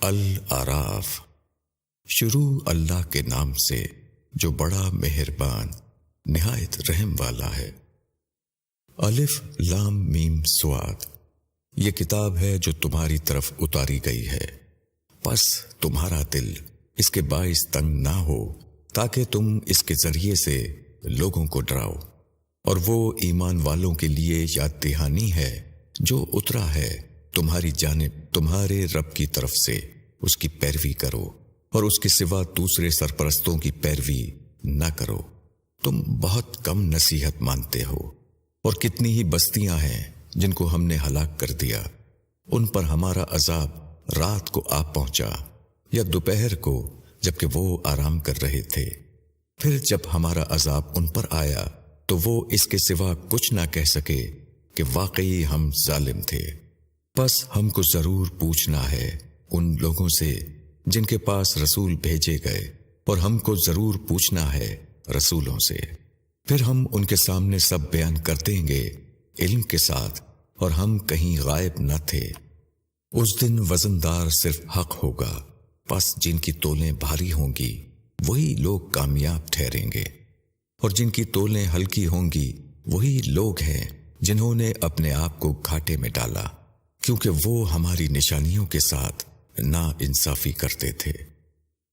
العراف۔ شروع اللہ کے نام سے جو بڑا مہربان، نہایت رحم والا ہے۔ الف لام میم سواد۔ یہ کتاب ہے جو تمہاری طرف اتاری گئی ہے۔ پس تمہارا دل اس کے باعث تنگ نہ ہو تاکہ تم اس کے ذریعے سے لوگوں کو ڈراؤ۔ اور وہ ایمان والوں کے لیے یاد دہانی ہے جو اترا ہے۔ تمہاری جانب تمہارے رب کی طرف سے اس کی پیروی کرو اور اس کے سوا دوسرے سرپرستوں کی پیروی نہ کرو۔ تم بہت کم نصیحت مانتے ہو اور کتنی ہی بستیاں ہیں جن کو ہم نے ہلاک کر دیا۔ ان پر ہمارا عذاب رات کو آ پہنچا یا دوپہر کو جبکہ وہ آرام کر رہے تھے۔ پھر جب ہمارا عذاب ان پر آیا تو وہ اس کے سوا کچھ نہ کہہ سکے کہ واقعی ہم ظالم تھے۔ بس ہم کو ضرور پوچھنا ہے ان لوگوں سے جن کے پاس رسول بھیجے گئے، اور ہم کو ضرور پوچھنا ہے رسولوں سے۔ پھر ہم ان کے سامنے سب بیان کر دیں گے علم کے ساتھ، اور ہم کہیں غائب نہ تھے۔ اس دن وزندار صرف حق ہوگا، پس جن کی تولیں بھاری ہوں گی، وہی لوگ کامیاب ٹھہریں گے۔ اور جن کی تولیں ہلکی ہوں گی، وہی لوگ ہیں جنہوں نے اپنے آپ کو گھاٹے میں ڈالا۔ کیونکہ وہ ہماری نشانیوں کے ساتھ نا انصافی کرتے تھے۔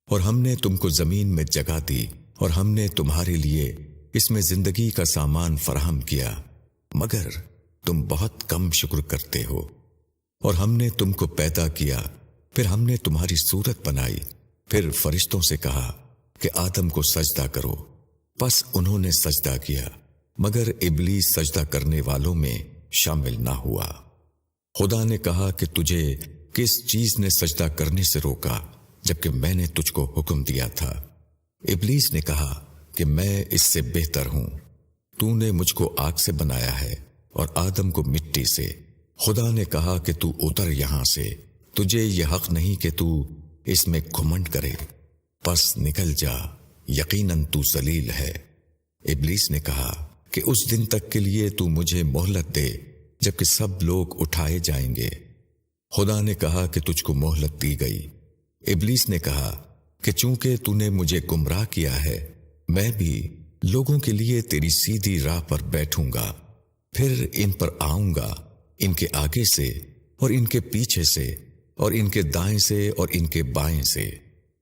اور ہم نے تم کو زمین میں جگہ دی اور ہم نے تمہارے لیے اس میں زندگی کا سامان فراہم کیا، مگر تم بہت کم شکر کرتے ہو۔ اور ہم نے تم کو پیدا کیا، پھر ہم نے تمہاری صورت بنائی۔ پھر فرشتوں سے کہا کہ آدم کو سجدہ کرو۔ پس انہوں نے سجدہ کیا، مگر ابلی سجدہ کرنے والوں میں شامل نہ ہوا۔ خدا نے کہا کہ تجھے کس چیز نے سجدہ کرنے سے روکا جبکہ میں نے تجھ کو حکم دیا تھا؟ ابلیس نے کہا کہ میں اس سے بہتر ہوں۔ تو نے مجھ کو آگ سے بنایا ہے اور آدم کو مٹی سے۔ خدا نے کہا کہ تو اتر یہاں سے۔ تجھے یہ حق نہیں کہ تو اس میں گھمنڈ کرے۔ پس نکل جا، یقیناً تو ذلیل ہے۔ ابلیس نے کہا کہ اس دن تک کے لیے تو مجھے مہلت دے۔ جبکہ سب لوگ اٹھائے جائیں گے۔ خدا نے کہا کہ تجھ کو مہلت دی گئی۔ ابلیس نے کہا کہ چونکہ تو نے مجھے گمراہ کیا ہے، میں بھی لوگوں کے لیے تیری سیدھی راہ پر بیٹھوں گا۔ پھر ان پر آؤں گا، ان کے آگے سے اور ان کے پیچھے سے اور ان کے دائیں سے اور ان کے بائیں سے۔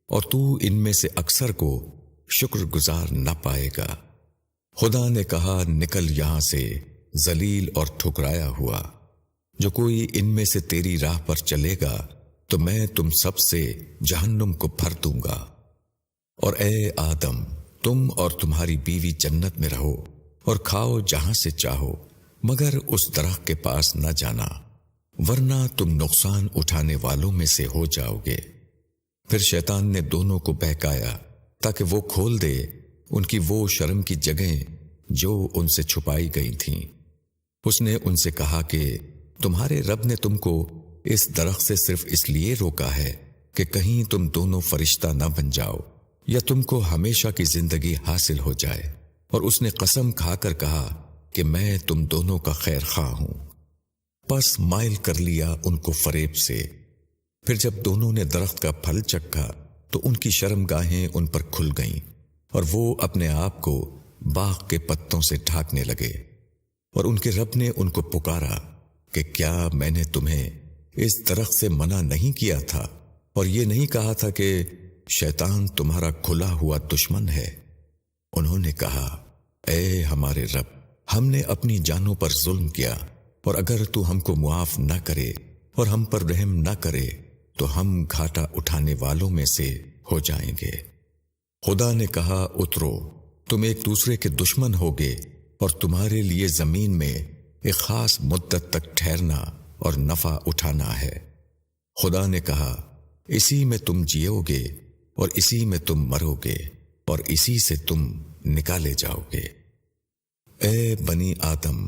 اور تو ان میں سے اکثر کو شکر گزار نہ پائے گا۔ خدا نے کہا، نکل یہاں سے۔ زلیل اور ٹھکرایا ہوا۔ جو کوئی ان میں سے تیری راہ پر چلے گا، تو میں تم سب سے جہنم کو بھر دوں گا۔ اور اے آدم، تم اور تمہاری بیوی جنت میں رہو اور کھاؤ جہاں سے چاہو، مگر اس درخت کے پاس نہ جانا، ورنہ تم نقصان اٹھانے والوں میں سے ہو جاؤ گے۔ پھر شیطان نے دونوں کو بہکایا تاکہ وہ کھول دے، ان کی وہ شرم کی جگہیں جو ان سے چھپائی گئی تھیں۔ اس نے ان سے کہا کہ تمہارے رب نے تم کو اس درخت سے صرف اس لیے روکا ہے کہ کہیں تم دونوں فرشتہ نہ بن جاؤ یا تم کو ہمیشہ کی زندگی حاصل ہو جائے۔ اور اس نے قسم کھا کر کہا کہ میں تم دونوں کا خیر خواہ ہوں۔ پس مائل کر لیا ان کو فریب سے۔ پھر جب دونوں نے درخت کا پھل چکھا تو ان کی شرم گاہیں ان پر کھل گئیں اور وہ اپنے آپ کو باغ کے پتوں سے ڈھانکنے لگے۔ اور ان کے رب نے ان کو پکارا کہ کیا میں نے تمہیں اس درخت سے منع نہیں کیا تھا؟ اور یہ نہیں کہا تھا کہ شیطان تمہارا کھلا ہوا دشمن ہے۔ انہوں نے کہا، اے ہمارے رب، ہم نے اپنی جانوں پر ظلم کیا، اور اگر تو ہم کو معاف نہ کرے اور ہم پر رحم نہ کرے، تو ہم گھاٹا اٹھانے والوں میں سے ہو جائیں گے۔ خدا نے کہا، اترو، تم ایک دوسرے کے دشمن ہوگے۔ اور تمہارے لیے زمین میں ایک خاص مدت تک ٹھہرنا اور نفع اٹھانا ہے۔ خدا نے کہا، اسی میں تم جیو گے اور اسی میں تم مرو گے اور اسی سے تم نکالے جاؤ گے۔ اے بنی آدم،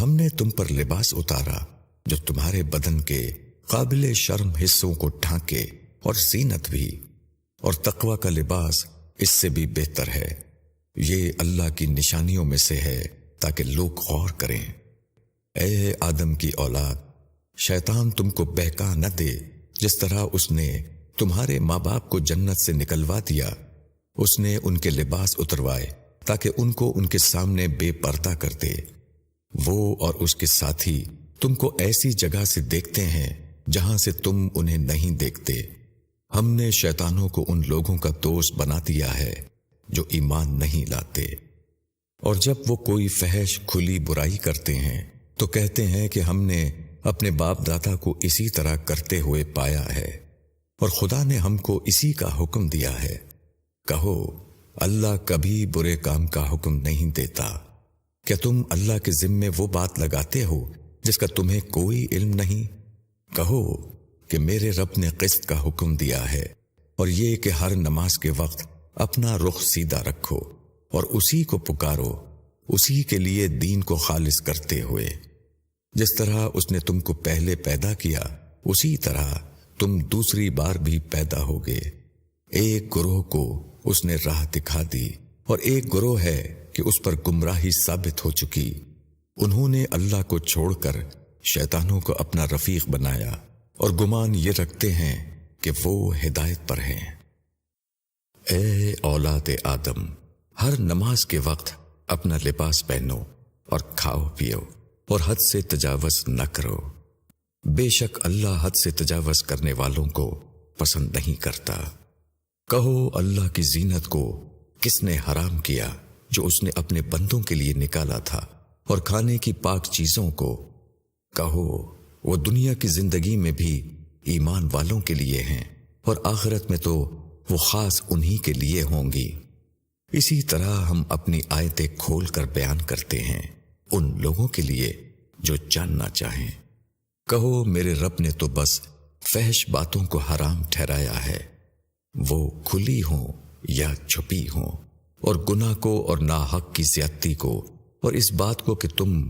ہم نے تم پر لباس اتارا جو تمہارے بدن کے قابل شرم حصوں کو ڈھانکے اور زینت بھی، اور تقوی کا لباس اس سے بھی بہتر ہے۔ یہ اللہ کی نشانیوں میں سے ہے تاکہ لوگ غور کریں۔ اے آدم کی اولاد، شیطان تم کو بہکا نہ دے۔ جس طرح اس نے تمہارے ماں باپ کو جنت سے نکلوا دیا، اس نے ان کے لباس اتروائے تاکہ ان کو ان کے سامنے بے پردہ کر دے۔ وہ اور اس کے ساتھی تم کو ایسی جگہ سے دیکھتے ہیں جہاں سے تم انہیں نہیں دیکھتے۔ ہم نے شیطانوں کو ان لوگوں کا دوست بنا دیا ہے۔ جو ایمان نہیں لاتے۔ اور جب وہ کوئی فحش، کھلی برائی کرتے ہیں، تو کہتے ہیں کہ ہم نے اپنے باپ دادا کو اسی طرح کرتے ہوئے پایا ہے، اور خدا نے ہم کو اسی کا حکم دیا ہے۔ کہو، اللہ کبھی برے کام کا حکم نہیں دیتا۔ کیا تم اللہ کے ذمے وہ بات لگاتے ہو جس کا تمہیں کوئی علم نہیں؟ کہو کہ میرے رب نے قسط کا حکم دیا ہے، اور یہ کہ ہر نماز کے وقت اپنا رخ سیدھا رکھو اور اسی کو پکارو، اسی کے لیے دین کو خالص کرتے ہوئے۔ جس طرح اس نے تم کو پہلے پیدا کیا، اسی طرح تم دوسری بار بھی پیدا ہوگے۔ ایک گروہ کو اس نے راہ دکھا دی، اور ایک گروہ ہے کہ اس پر گمراہی ثابت ہو چکی۔ انہوں نے اللہ کو چھوڑ کر شیطانوں کو اپنا رفیق بنایا، اور گمان یہ رکھتے ہیں کہ وہ ہدایت پر ہیں۔ اے اولاد آدم، ہر نماز کے وقت اپنا لباس پہنو اور کھاؤ پیو اور حد سے تجاوز نہ کرو۔ بے شک اللہ حد سے تجاوز کرنے والوں کو پسند نہیں کرتا۔ کہو اللہ کی زینت کو کس نے حرام کیا جو اس نے اپنے بندوں کے لیے نکالا تھا اور کھانے کی پاک چیزوں کو؟ کہو وہ دنیا کی زندگی میں بھی ایمان والوں کے لیے ہیں اور آخرت میں تو وہ خاص انہی کے لیے ہوں گی۔ اسی طرح ہم اپنی آیتیں کھول کر بیان کرتے ہیں ان لوگوں کے لیے جو جاننا چاہیں۔ کہو، میرے رب نے تو بس فحش باتوں کو حرام ٹھہرایا ہے۔ وہ کھلی ہوں یا چھپی ہوں، اور گناہ کو اور ناحق کی زیادتی کو، اور اس بات کو کہ تم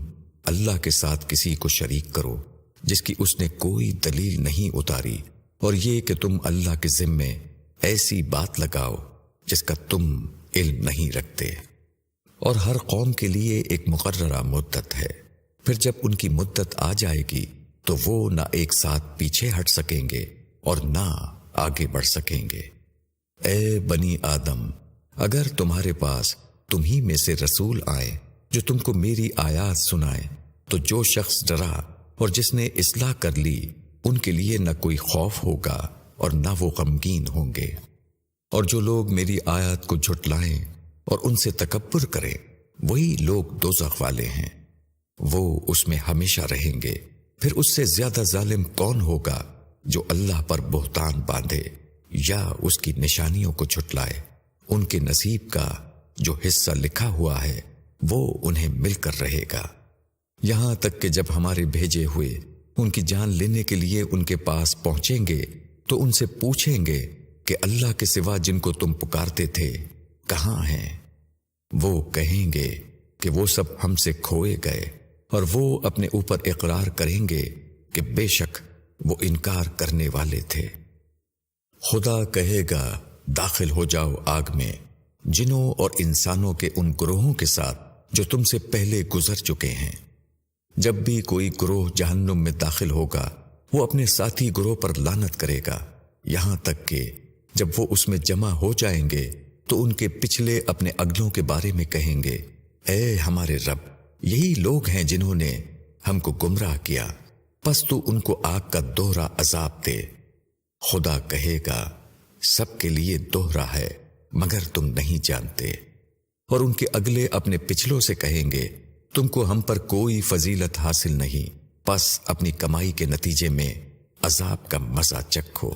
اللہ کے ساتھ کسی کو شریک کرو، جس کی اس نے کوئی دلیل نہیں اتاری، اور یہ کہ تم اللہ کے ذمے ایسی بات لگاؤ جس کا تم علم نہیں رکھتے۔ اور ہر قوم کے لیے ایک مقررہ مدت ہے۔ پھر جب ان کی مدت آ جائے گی، تو وہ نہ ایک ساتھ پیچھے ہٹ سکیں گے اور نہ آگے بڑھ سکیں گے۔ اے بنی آدم، اگر تمہارے پاس تمہیں میں سے رسول آئے جو تم کو میری آیات سنائے تو جو شخص ڈرا اور جس نے اصلاح کر لی، ان کے لیے نہ کوئی خوف ہوگا۔ اور نہ وہ غمگین ہوں گے۔ اور جو لوگ میری آیات کو جھٹلائیں اور ان سے تکبر کریں، وہی لوگ دوزخ والے ہیں۔ وہ اس میں ہمیشہ رہیں گے۔ پھر اس سے زیادہ ظالم کون ہوگا جو اللہ پر بہتان باندھے یا اس کی نشانیوں کو چھٹلائے ان کے نصیب کا جو حصہ لکھا ہوا ہے، وہ انہیں مل کر رہے گا۔ یہاں تک کہ جب ہمارے بھیجے ہوئے ان کی جان لینے کے لیے ان کے پاس پہنچیں گے تو ان سے پوچھیں گے کہ اللہ کے سوا جن کو تم پکارتے تھے، کہاں ہیں؟ وہ کہیں گے کہ وہ سب ہم سے کھوئے گئے اور وہ اپنے اوپر اقرار کریں گے کہ بے شک وہ انکار کرنے والے تھے۔ خدا کہے گا، داخل ہو جاؤ آگ میں، جنوں اور انسانوں کے ان گروہوں کے ساتھ جو تم سے پہلے گزر چکے ہیں۔ جب بھی کوئی گروہ جہنم میں داخل ہوگا وہ اپنے ساتھی گروہ پر لانت کرے گا۔ یہاں تک کہ جب وہ اس میں جمع ہو جائیں گے، تو ان کے پچھلے اپنے اگلوں کے بارے میں کہیں گے، اے ہمارے رب، یہی لوگ ہیں جنہوں نے ہم کو گمراہ کیا۔ پس تو ان کو آگ کا دوہرا عذاب دے۔ خدا کہے گا، سب کے لیے دوہرا ہے، مگر تم نہیں جانتے۔ اور ان کے اگلے اپنے پچھلوں سے کہیں گے، تم کو ہم پر کوئی فضیلت حاصل نہیں۔ پس اپنی کمائی کے نتیجے میں عذاب کا مزہ چکھو۔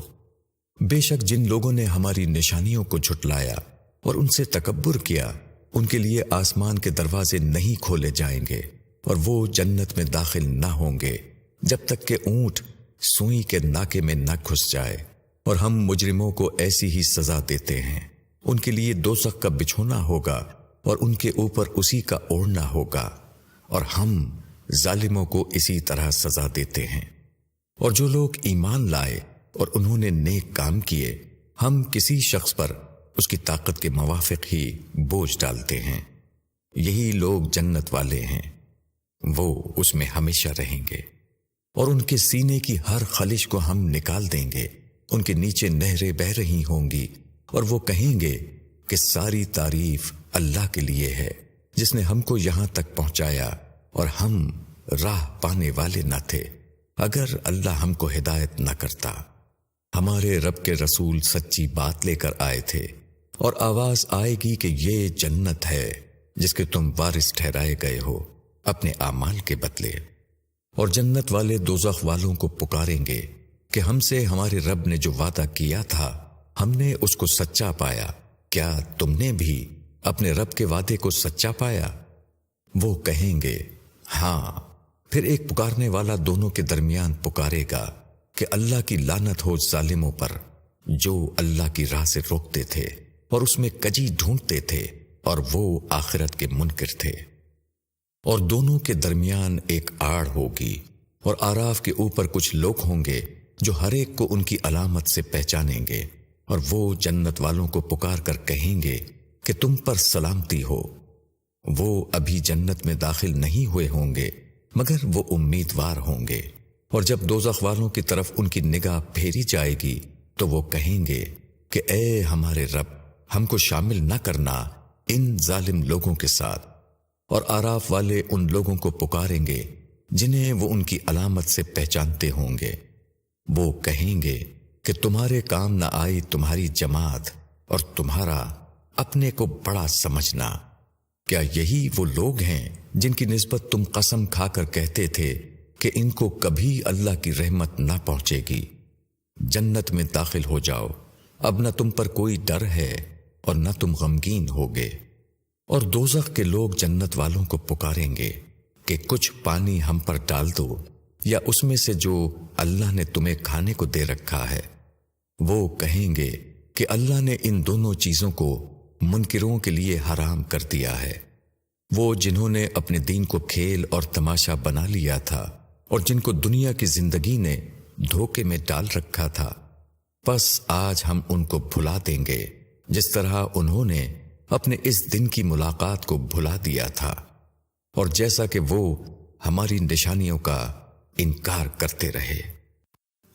بے شک جن لوگوں نے ہماری نشانیوں کو جھٹلایا اور ان سے تکبر کیا، ان کے لیے آسمان کے دروازے نہیں کھولے جائیں گے اور وہ جنت میں داخل نہ ہوں گے جب تک کہ اونٹ سوئی کے ناکے میں نہ گھس جائے۔ اور ہم مجرموں کو ایسی ہی سزا دیتے ہیں۔ ان کے لیے دو سخ کا بچھونا ہوگا اور ان کے اوپر اسی کا اوڑھنا ہوگا۔ اور ہم ظالموں کو اسی طرح سزا دیتے ہیں۔ اور جو لوگ ایمان لائے اور انہوں نے نیک کام کیے، ہم کسی شخص پر اس کی طاقت کے موافق ہی بوجھ ڈالتے ہیں۔ یہی لوگ جنت والے ہیں۔ وہ اس میں ہمیشہ رہیں گے۔ اور ان کے سینے کی ہر خلش کو ہم نکال دیں گے۔ ان کے نیچے نہریں بہ رہی ہوں گی۔ اور وہ کہیں گے کہ ساری تعریف اللہ کے لیے ہے، جس نے ہم کو یہاں تک پہنچایا۔ اور ہم راہ پانے والے نہ تھے۔ اگر اللہ ہم کو ہدایت نہ کرتا، ہمارے رب کے رسول سچی بات لے کر آئے تھے۔ اور آواز آئے گی کہ یہ جنت ہے، جس کے تم وارث ٹھہرائے گئے ہو، اپنے اعمال کے بدلے۔ اور جنت والے دوزخ والوں کو پکاریں گے کہ ہم سے ہمارے رب نے جو وعدہ کیا تھا، ہم نے اس کو سچا پایا۔ کیا تم نے بھی اپنے رب کے وعدے کو سچا پایا؟ وہ کہیں گے ہاں پھر ایک پکارنے والا دونوں کے درمیان پکارے گا کہ اللہ کی لانت ہو ظالموں پر جو اللہ کی راہ سے روکتے تھے اور اس میں کجی ڈھونڈتے تھے اور وہ آخرت کے منکر تھے۔ اور دونوں کے درمیان ایک آڑ ہوگی اور آراف کے اوپر کچھ لوگ ہوں گے جو ہر ایک کو ان کی علامت سے پہچانیں گے اور وہ جنت والوں کو پکار کر کہیں گے کہ تم پر سلامتی ہو۔ وہ ابھی جنت میں داخل نہیں ہوئے ہوں گے، مگر وہ امیدوار ہوں گے۔ اور جب دوزخ والوں کی طرف ان کی نگاہ پھیری جائے گی، تو وہ کہیں گے کہ اے ہمارے رب، ہم کو شامل نہ کرنا ان ظالم لوگوں کے ساتھ۔ اور آراف والے ان لوگوں کو پکاریں گے جنہیں وہ ان کی علامت سے پہچانتے ہوں گے۔ وہ کہیں گے کہ تمہارے کام نہ آئی تمہاری جماعت اور تمہارا اپنے کو بڑا سمجھنا۔ کیا یہی وہ لوگ ہیں جن کی نسبت تم قسم کھا کر کہتے تھے کہ ان کو کبھی اللہ کی رحمت نہ پہنچے گی؟ جنت میں داخل ہو جاؤ۔ اب نہ تم پر کوئی ڈر ہے اور نہ تم غمگین ہوگے۔ اور دوزخ کے لوگ جنت والوں کو پکاریں گے کہ کچھ پانی ہم پر ڈال دو یا اس میں سے جو اللہ نے تمہیں کھانے کو دے رکھا ہے۔ وہ کہیں گے کہ اللہ نے ان دونوں چیزوں کو منکروں کے لیے حرام کر دیا ہے۔ وہ جنہوں نے اپنے دین کو کھیل اور تماشا بنا لیا تھا اور جن کو دنیا کی زندگی نے دھوکے میں ڈال رکھا تھا۔ بس آج ہم ان کو بھلا دیں گے، جس طرح انہوں نے اپنے اس دن کی ملاقات کو بھلا دیا تھا۔ اور جیسا کہ وہ ہماری نشانیوں کا انکار کرتے رہے۔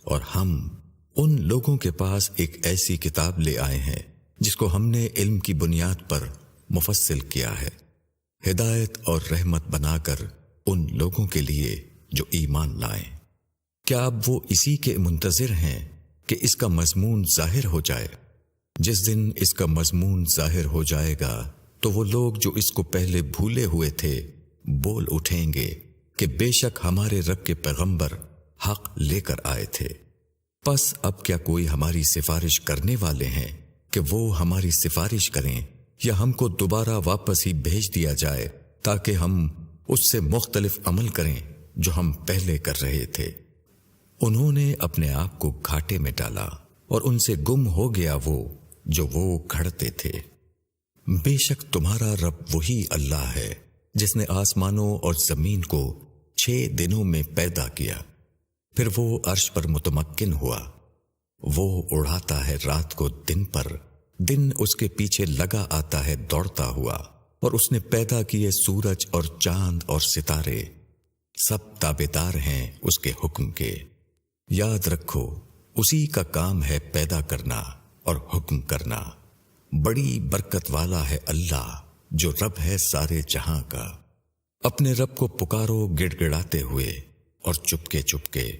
اور ہم ان لوگوں کے پاس ایک ایسی کتاب لے آئے ہیں۔ جس کو ہم نے علم کی بنیاد پر مفصل کیا ہے، ہدایت اور رحمت بنا کر ان لوگوں کے لیے جو ایمان لائیں۔ کیا اب وہ اسی کے منتظر ہیں کہ اس کا مضمون ظاہر ہو جائے؟ جس دن اس کا مضمون ظاہر ہو جائے گا، تو وہ لوگ جو اس کو پہلے بھولے ہوئے تھے، بول اٹھیں گے کہ بے شک ہمارے رب کے پیغمبر حق لے کر آئے تھے۔ پس اب کیا کوئی ہماری سفارش کرنے والے ہیں؟ کہ وہ ہماری سفارش کریں یا ہم کو دوبارہ واپس ہی بھیج دیا جائے تاکہ ہم اس سے مختلف عمل کریں جو ہم پہلے کر رہے تھے۔ انہوں نے اپنے آپ کو گھاٹے میں ڈالا اور ان سے گم ہو گیا وہ جو وہ کھڑتے تھے۔ بے شک تمہارا رب وہی اللہ ہے جس نے آسمانوں اور زمین کو چھ دنوں میں پیدا کیا۔ پھر وہ عرش پر متمکن ہوا۔ وہ اڑاتا ہے رات کو دن پر۔ دن اس کے پیچھے لگا آتا ہے، دوڑتا ہوا۔ اور اس نے پیدا کیے سورج اور چاند اور ستارے۔ سب تابے دار ہیں اس کے حکم کے۔ یاد رکھو، اسی کا کام ہے پیدا کرنا اور حکم کرنا۔ بڑی برکت والا ہے اللہ، جو رب ہے سارے جہاں کا۔ اپنے رب کو پکارو گڑ گڑاتے ہوئے اور چپکے چپکے۔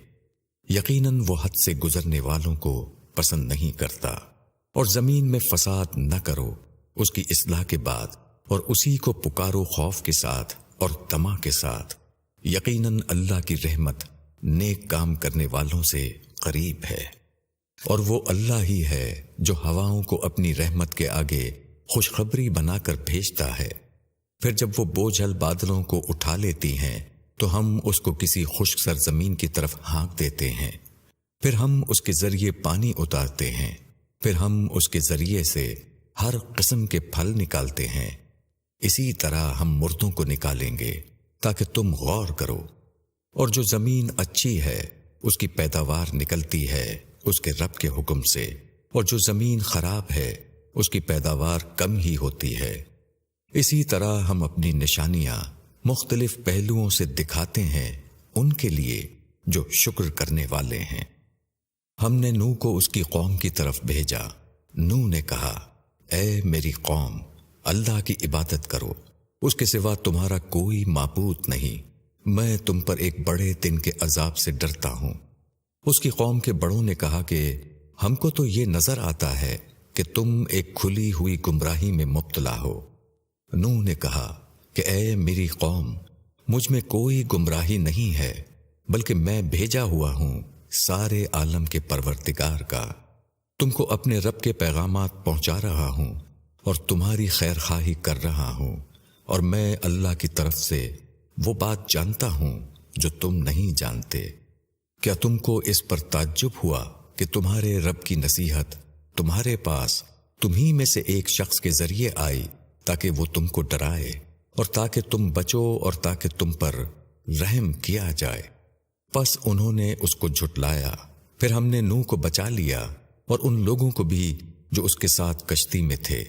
یقیناً وہ حد سے گزرنے والوں کو پسند نہیں کرتا اور زمین میں فساد نہ کرو، اس کی اصلاح کے بعد اور اسی کو پکارو خوف کے ساتھ اور تما کے ساتھ۔ یقیناً اللہ کی رحمت نیک کام کرنے والوں سے قریب ہے۔ اور وہ اللہ ہی ہے جو ہواؤں کو اپنی رحمت کے آگے خوشخبری بنا کر بھیجتا ہے۔ پھر جب وہ بوجھل بادلوں کو اٹھا لیتی ہیں تو ہم اس کو کسی خشک سرزمین کی طرف ہانک دیتے ہیں۔ پھر ہم اس کے ذریعے پانی اتارتے ہیں۔ پھر ہم اس کے ذریعے سے ہر قسم کے پھل نکالتے ہیں۔ اسی طرح ہم مردوں کو نکالیں گے تاکہ تم غور کرو۔ اور جو زمین اچھی ہے، اس کی پیداوار نکلتی ہے اس کے رب کے حکم سے۔ اور جو زمین خراب ہے، اس کی پیداوار کم ہی ہوتی ہے۔ اسی طرح ہم اپنی نشانیاں مختلف پہلوؤں سے دکھاتے ہیں ان کے لیے جو شکر کرنے والے ہیں۔ ہم نے نو کو اس کی قوم کی طرف بھیجا۔ نو نے کہا، اے میری قوم، اللہ کی عبادت کرو۔ اس کے سوا تمہارا کوئی معبود نہیں۔ میں تم پر ایک بڑے دن کے عذاب سے ڈرتا ہوں۔ اس کی قوم کے بڑوں نے کہا کہ ہم کو تو یہ نظر آتا ہے کہ تم ایک کھلی ہوئی گمراہی میں مبتلا ہو۔ نو نے کہا کہ اے میری قوم، مجھ میں کوئی گمراہی نہیں ہے، بلکہ میں بھیجا ہوا ہوں سارے عالم کے پرورتگار کا۔ تم کو اپنے رب کے پیغامات پہنچا رہا ہوں اور تمہاری خیر خواہی کر رہا ہوں، اور میں اللہ کی طرف سے وہ بات جانتا ہوں جو تم نہیں جانتے۔ کیا تم کو اس پر تعجب ہوا کہ تمہارے رب کی نصیحت تمہارے پاس تمہیں میں سے ایک شخص کے ذریعے آئی تاکہ وہ تم کو ڈرائے؟ اور تاکہ تم بچو اور تاکہ تم پر رحم کیا جائے۔ پس انہوں نے اس کو جھٹلایا۔ پھر ہم نے نو کو بچا لیا اور ان لوگوں کو بھی جو اس کے ساتھ کشتی میں تھے۔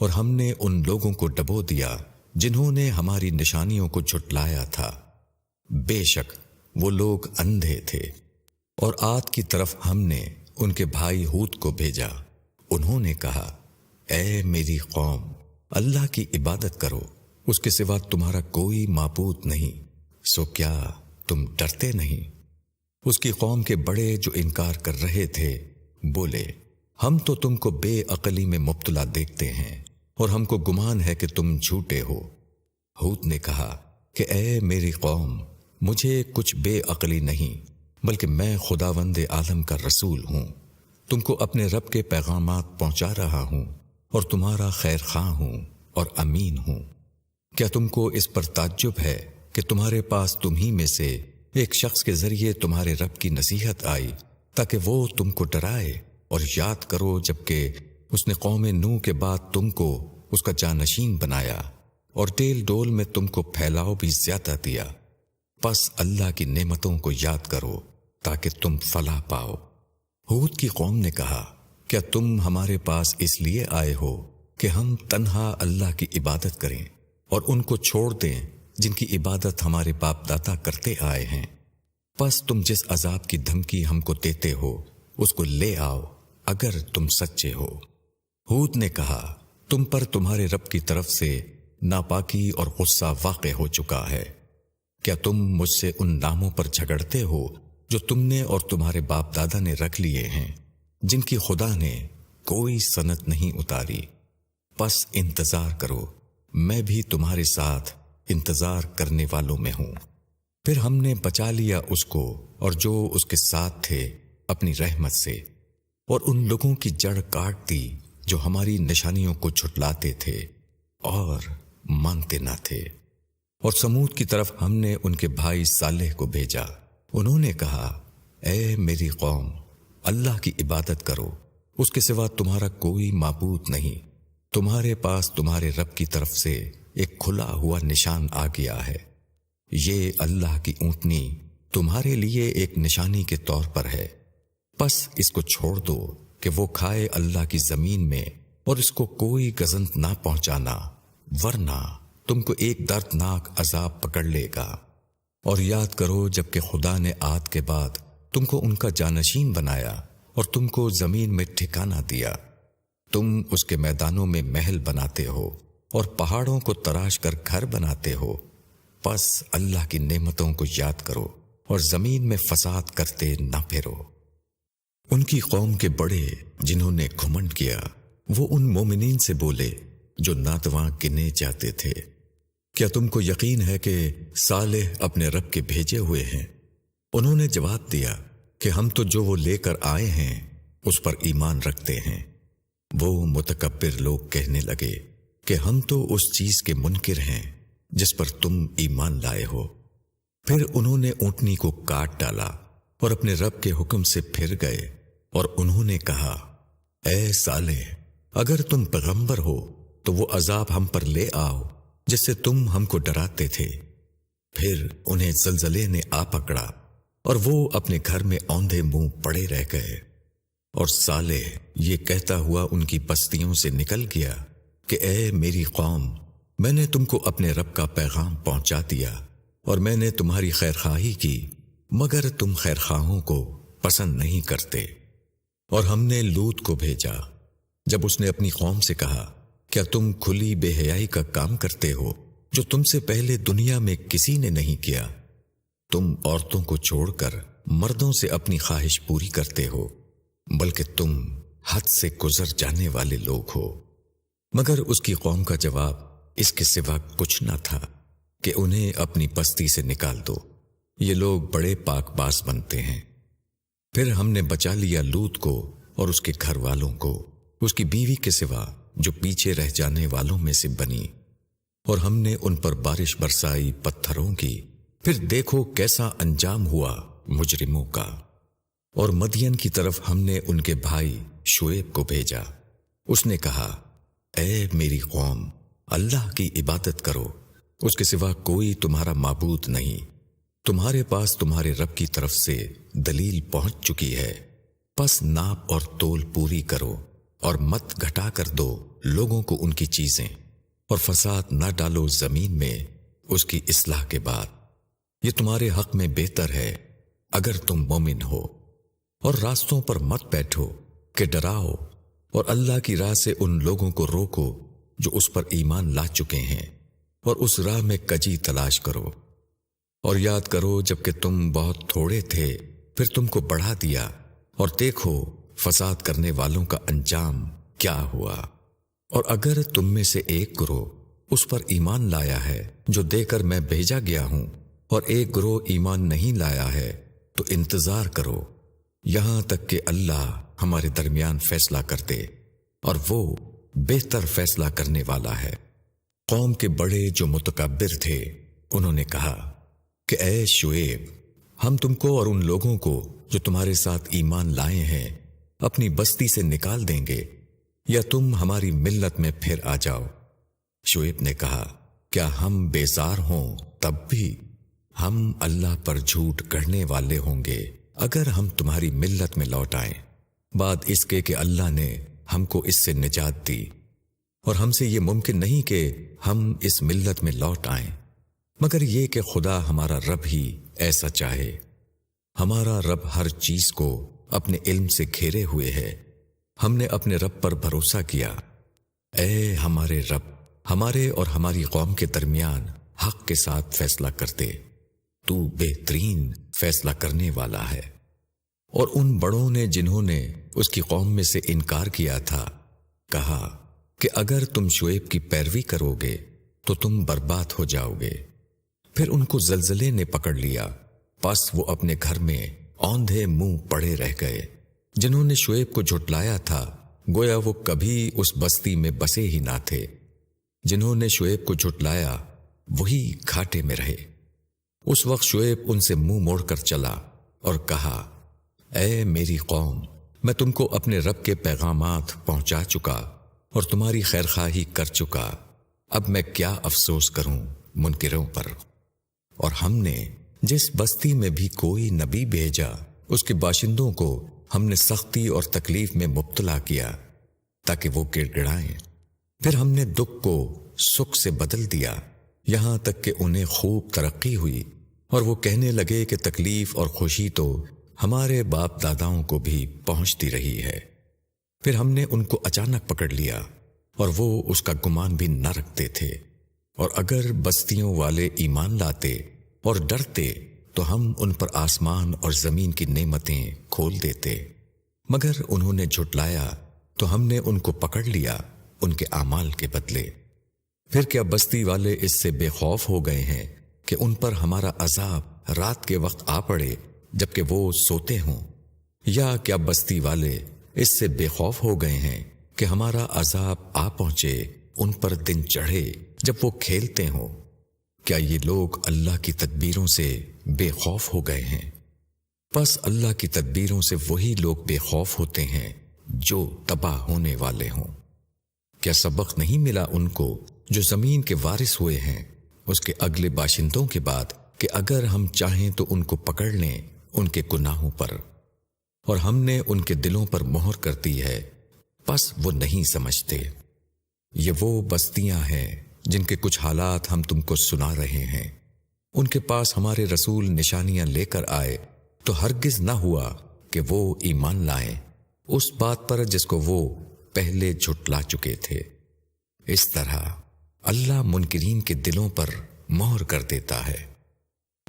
اور ہم نے ان لوگوں کو ڈبو دیا جنہوں نے ہماری نشانیوں کو جھٹلایا تھا۔ بے شک وہ لوگ اندھے تھے۔ اور آت کی طرف ہم نے ان کے بھائی ہوت کو بھیجا۔ انہوں نے کہا، اے میری قوم، اللہ کی عبادت کرو۔ اس کے سوا تمہارا کوئی معبود نہیں، سو کیا تم ڈرتے نہیں؟ اس کی قوم کے بڑے جو انکار کر رہے تھے، بولے، ہم تو تم کو بے عقلی میں مبتلا دیکھتے ہیں، اور ہم کو گمان ہے کہ تم جھوٹے ہو۔ ہوت نے کہا، کہ اے میری قوم، مجھے کچھ بے عقلی نہیں، بلکہ میں خدا وند عالم کا رسول ہوں۔ تم کو اپنے رب کے پیغامات پہنچا رہا ہوں، اور تمہارا خیر خواہ ہوں، اور امین ہوں۔ کیا تم کو اس پر تعجب ہے کہ تمہارے پاس تم ہی میں سے ایک شخص کے ذریعے تمہارے رب کی نصیحت آئی تاکہ وہ تم کو ڈرائے اور یاد کرو جبکہ اس نے قوم نو کے بعد تم کو اس کا جانشین بنایا اور ٹیل ڈول میں تم کو پھیلاؤ بھی زیادہ دیا۔ پس اللہ کی نعمتوں کو یاد کرو تاکہ تم فلاح پاؤ۔ حود کی قوم نے کہا، کیا تم ہمارے پاس اس لیے آئے ہو کہ ہم تنہا اللہ کی عبادت کریں؟ اور ان کو چھوڑ دیں جن کی عبادت ہمارے باپ دادا کرتے آئے ہیں۔ پس تم جس عذاب کی دھمکی ہم کو دیتے ہو، اس کو لے آؤ، اگر تم سچے ہو۔ حود نے کہا، تم پر تمہارے رب کی طرف سے ناپاکی اور غصہ واقع ہو چکا ہے۔ کیا تم مجھ سے ان ناموں پر جھگڑتے ہو جو تم نے اور تمہارے باپ دادا نے رکھ لیے ہیں، جن کی خدا نے کوئی صنعت نہیں اتاری؟ پس انتظار کرو۔ میں بھی تمہارے ساتھ انتظار کرنے والوں میں ہوں۔ پھر ہم نے بچا لیا اس کو اور جو اس کے ساتھ تھے اپنی رحمت سے۔ اور ان لوگوں کی جڑ کاٹ دی جو ہماری نشانیوں کو چھٹلاتے تھے اور مانتے نہ تھے۔ اور سمود کی طرف ہم نے ان کے بھائی صالح کو بھیجا۔ انہوں نے کہا، اے میری قوم، اللہ کی عبادت کرو، اس کے سوا تمہارا کوئی معبود نہیں۔ تمہارے پاس تمہارے رب کی طرف سے ایک کھلا ہوا نشان آ گیا ہے۔ یہ اللہ کی اونٹنی تمہارے لیے ایک نشانی کے طور پر ہے۔ پس اس کو چھوڑ دو کہ وہ کھائے اللہ کی زمین میں اور اس کو کوئی گزنت نہ پہنچانا، ورنہ تم کو ایک دردناک عذاب پکڑ لے گا۔ اور یاد کرو جبکہ خدا نے آد کے بعد تم کو ان کا جانشین بنایا اور تم کو زمین میں ٹھکانہ دیا۔ تم اس کے میدانوں میں محل بناتے ہو اور پہاڑوں کو تراش کر گھر بناتے ہو۔ پس اللہ کی نعمتوں کو یاد کرو اور زمین میں فساد کرتے نہ پھرو۔ ان کی قوم کے بڑے جنہوں نے گھمنڈ کیا، وہ ان مومنین سے بولے جو ناتواں گنے جاتے تھے، کیا تم کو یقین ہے کہ صالح اپنے رب کے بھیجے ہوئے ہیں؟ انہوں نے جواب دیا کہ ہم تو جو وہ لے کر آئے ہیں، اس پر ایمان رکھتے ہیں۔ وہ متکبر لوگ کہنے لگے کہ ہم تو اس چیز کے منکر ہیں جس پر تم ایمان لائے ہو۔ پھر انہوں نے اونٹنی کو کاٹ ڈالا اور اپنے رب کے حکم سے پھر گئے اور انہوں نے کہا، اے سالے اگر تم پیغمبر ہو تو وہ عذاب ہم پر لے آؤ جس سے تم ہم کو ڈراتے تھے۔ پھر انہیں زلزلے نے آ پکڑا اور وہ اپنے گھر میں اوندے منہ پڑے رہ گئے۔ اور سالے یہ کہتا ہوا ان کی بستیوں سے نکل گیا کہ اے میری قوم، میں نے تم کو اپنے رب کا پیغام پہنچا دیا اور میں نے تمہاری خیر خواہی کی، مگر تم خیر خواہوں کو پسند نہیں کرتے۔ اور ہم نے لوت کو بھیجا، جب اس نے اپنی قوم سے کہا، کیا تم کھلی بے حیائی کا کام کرتے ہو جو تم سے پہلے دنیا میں کسی نے نہیں کیا؟ تم عورتوں کو چھوڑ کر مردوں سے اپنی خواہش پوری کرتے ہو۔ بلکہ تم حد سے گزر جانے والے لوگ ہو۔ مگر اس کی قوم کا جواب اس کے سوا کچھ نہ تھا کہ انہیں اپنی پستی سے نکال دو۔ یہ لوگ بڑے پاک باس بنتے ہیں۔ پھر ہم نے بچا لیا لوت کو اور اس کے گھر والوں کو۔ اس کی بیوی کے سوا جو پیچھے رہ جانے والوں میں سے بنی۔ اور ہم نے ان پر بارش برسائی پتھروں کی۔ پھر دیکھو کیسا انجام ہوا مجرموں کا۔ اور مدین کی طرف ہم نے ان کے بھائی شعیب کو بھیجا۔ اس نے کہا، اے میری قوم، اللہ کی عبادت کرو، اس کے سوا کوئی تمہارا معبود نہیں۔ تمہارے پاس تمہارے رب کی طرف سے دلیل پہنچ چکی ہے۔ پس ناپ اور تول پوری کرو اور مت گھٹا کر دو لوگوں کو ان کی چیزیں، اور فساد نہ ڈالو زمین میں اس کی اصلاح کے بعد۔ یہ تمہارے حق میں بہتر ہے، اگر تم مومن ہو۔ اور راستوں پر مت بیٹھو کہ ڈراؤ اور اللہ کی راہ سے ان لوگوں کو روکو جو اس پر ایمان لا چکے ہیں اور اس راہ میں کجی تلاش کرو۔ اور یاد کرو جبکہ تم بہت تھوڑے تھے، پھر تم کو بڑھا دیا اور دیکھو فساد کرنے والوں کا انجام کیا ہوا۔ اور اگر تم میں سے ایک گروہ اس پر ایمان لایا ہے جو دے کر میں بھیجا گیا ہوں اور ایک گروہ ایمان نہیں لایا ہے، تو انتظار کرو۔ یہاں تک کہ اللہ ہمارے درمیان فیصلہ کر دے اور وہ بہتر فیصلہ کرنے والا ہے۔ قوم کے بڑے جو متکبر تھے، انہوں نے کہا کہ اے شعیب، ہم تم کو اور ان لوگوں کو جو تمہارے ساتھ ایمان لائے ہیں، اپنی بستی سے نکال دیں گے یا تم ہماری ملت میں پھر آ جاؤ۔ شعیب نے کہا، کیا ہم بیزار ہوں تب بھی ہم اللہ پر جھوٹ گڑنے والے ہوں گے؟ اگر ہم تمہاری ملت میں لوٹ آئیں، بات اس کے کہ اللہ نے ہم کو اس سے نجات دی، اور ہم سے یہ ممکن نہیں کہ ہم اس ملت میں لوٹ آئیں۔ مگر یہ کہ خدا ہمارا رب ہی ایسا چاہے۔ ہمارا رب ہر چیز کو اپنے علم سے گھیرے ہوئے ہے۔ ہم نے اپنے رب پر بھروسہ کیا۔ اے ہمارے رب، ہمارے اور ہماری قوم کے درمیان حق کے ساتھ فیصلہ کرتے۔ تو بہترین فیصلہ کرنے والا ہے۔ اور ان بڑوں نے جنہوں نے اس کی قوم میں سے انکار کیا تھا، کہا کہ اگر تم شعیب کی پیروی کرو گے تو تم برباد ہو جاؤ گے۔ پھر ان کو زلزلے نے پکڑ لیا۔ پس وہ اپنے گھر میں اوندھے منہ پڑے رہ گئے۔ جنہوں نے شعیب کو جھٹلایا تھا، گویا وہ کبھی اس بستی میں بسے ہی نہ تھے۔ جنہوں نے شعیب کو جھٹلایا، وہی گھاٹے میں رہے۔ اس وقت شعیب ان سے منہ موڑ کر چلا اور کہا، اے میری قوم، میں تم کو اپنے رب کے پیغامات پہنچا چکا اور تمہاری خیر خواہی کر چکا۔ اب میں کیا افسوس کروں منکروں پر۔ اور ہم نے جس بستی میں بھی کوئی نبی بھیجا، اس کے باشندوں کو ہم نے سختی اور تکلیف میں مبتلا کیا تاکہ وہ گڑ گڑائیں۔ پھر ہم نے دکھ کو سکھ سے بدل دیا۔ یہاں تک کہ انہیں خوب ترقی ہوئی اور وہ کہنے لگے کہ تکلیف اور خوشی تو ہمارے باپ داداؤں کو بھی پہنچتی رہی ہے۔ پھر ہم نے ان کو اچانک پکڑ لیا اور وہ اس کا گمان بھی نہ رکھتے تھے۔ اور اگر بستیوں والے ایمان لاتے اور ڈرتے تو ہم ان پر آسمان اور زمین کی نعمتیں کھول دیتے۔ مگر انہوں نے جھٹلایا تو ہم نے ان کو پکڑ لیا ان کے اعمال کے بدلے۔ پھر کیا بستی والے اس سے بے خوف ہو گئے ہیں کہ ان پر ہمارا عذاب رات کے وقت آ پڑے جبکہ وہ سوتے ہوں؟ یا کیا بستی والے اس سے بے خوف ہو گئے ہیں کہ ہمارا عذاب آ پہنچے، ان پر دن چڑھے جب وہ کھیلتے ہوں؟ کیا یہ لوگ اللہ کی تدبیروں سے بے خوف ہو گئے ہیں؟ بس اللہ کی تدبیروں سے وہی لوگ بے خوف ہوتے ہیں جو تباہ ہونے والے ہوں۔ کیا سبق نہیں ملا ان کو جو زمین کے وارث ہوئے ہیں، اس کے اگلے باشندوں کے بعد کہ اگر ہم چاہیں تو ان کو پکڑ لیں ان کے گناہوں پر۔ اور ہم نے ان کے دلوں پر مہر کرتی ہے بس وہ نہیں سمجھتے۔ یہ وہ بستیاں ہیں جن کے کچھ حالات ہم تم کو سنا رہے ہیں۔ ان کے پاس ہمارے رسول نشانیاں لے کر آئے تو ہرگز نہ ہوا کہ وہ ایمان لائیں۔ اس بات پر جس کو وہ پہلے جھٹلا چکے تھے۔ اس طرح اللہ منکرین کے دلوں پر مہر کر دیتا ہے۔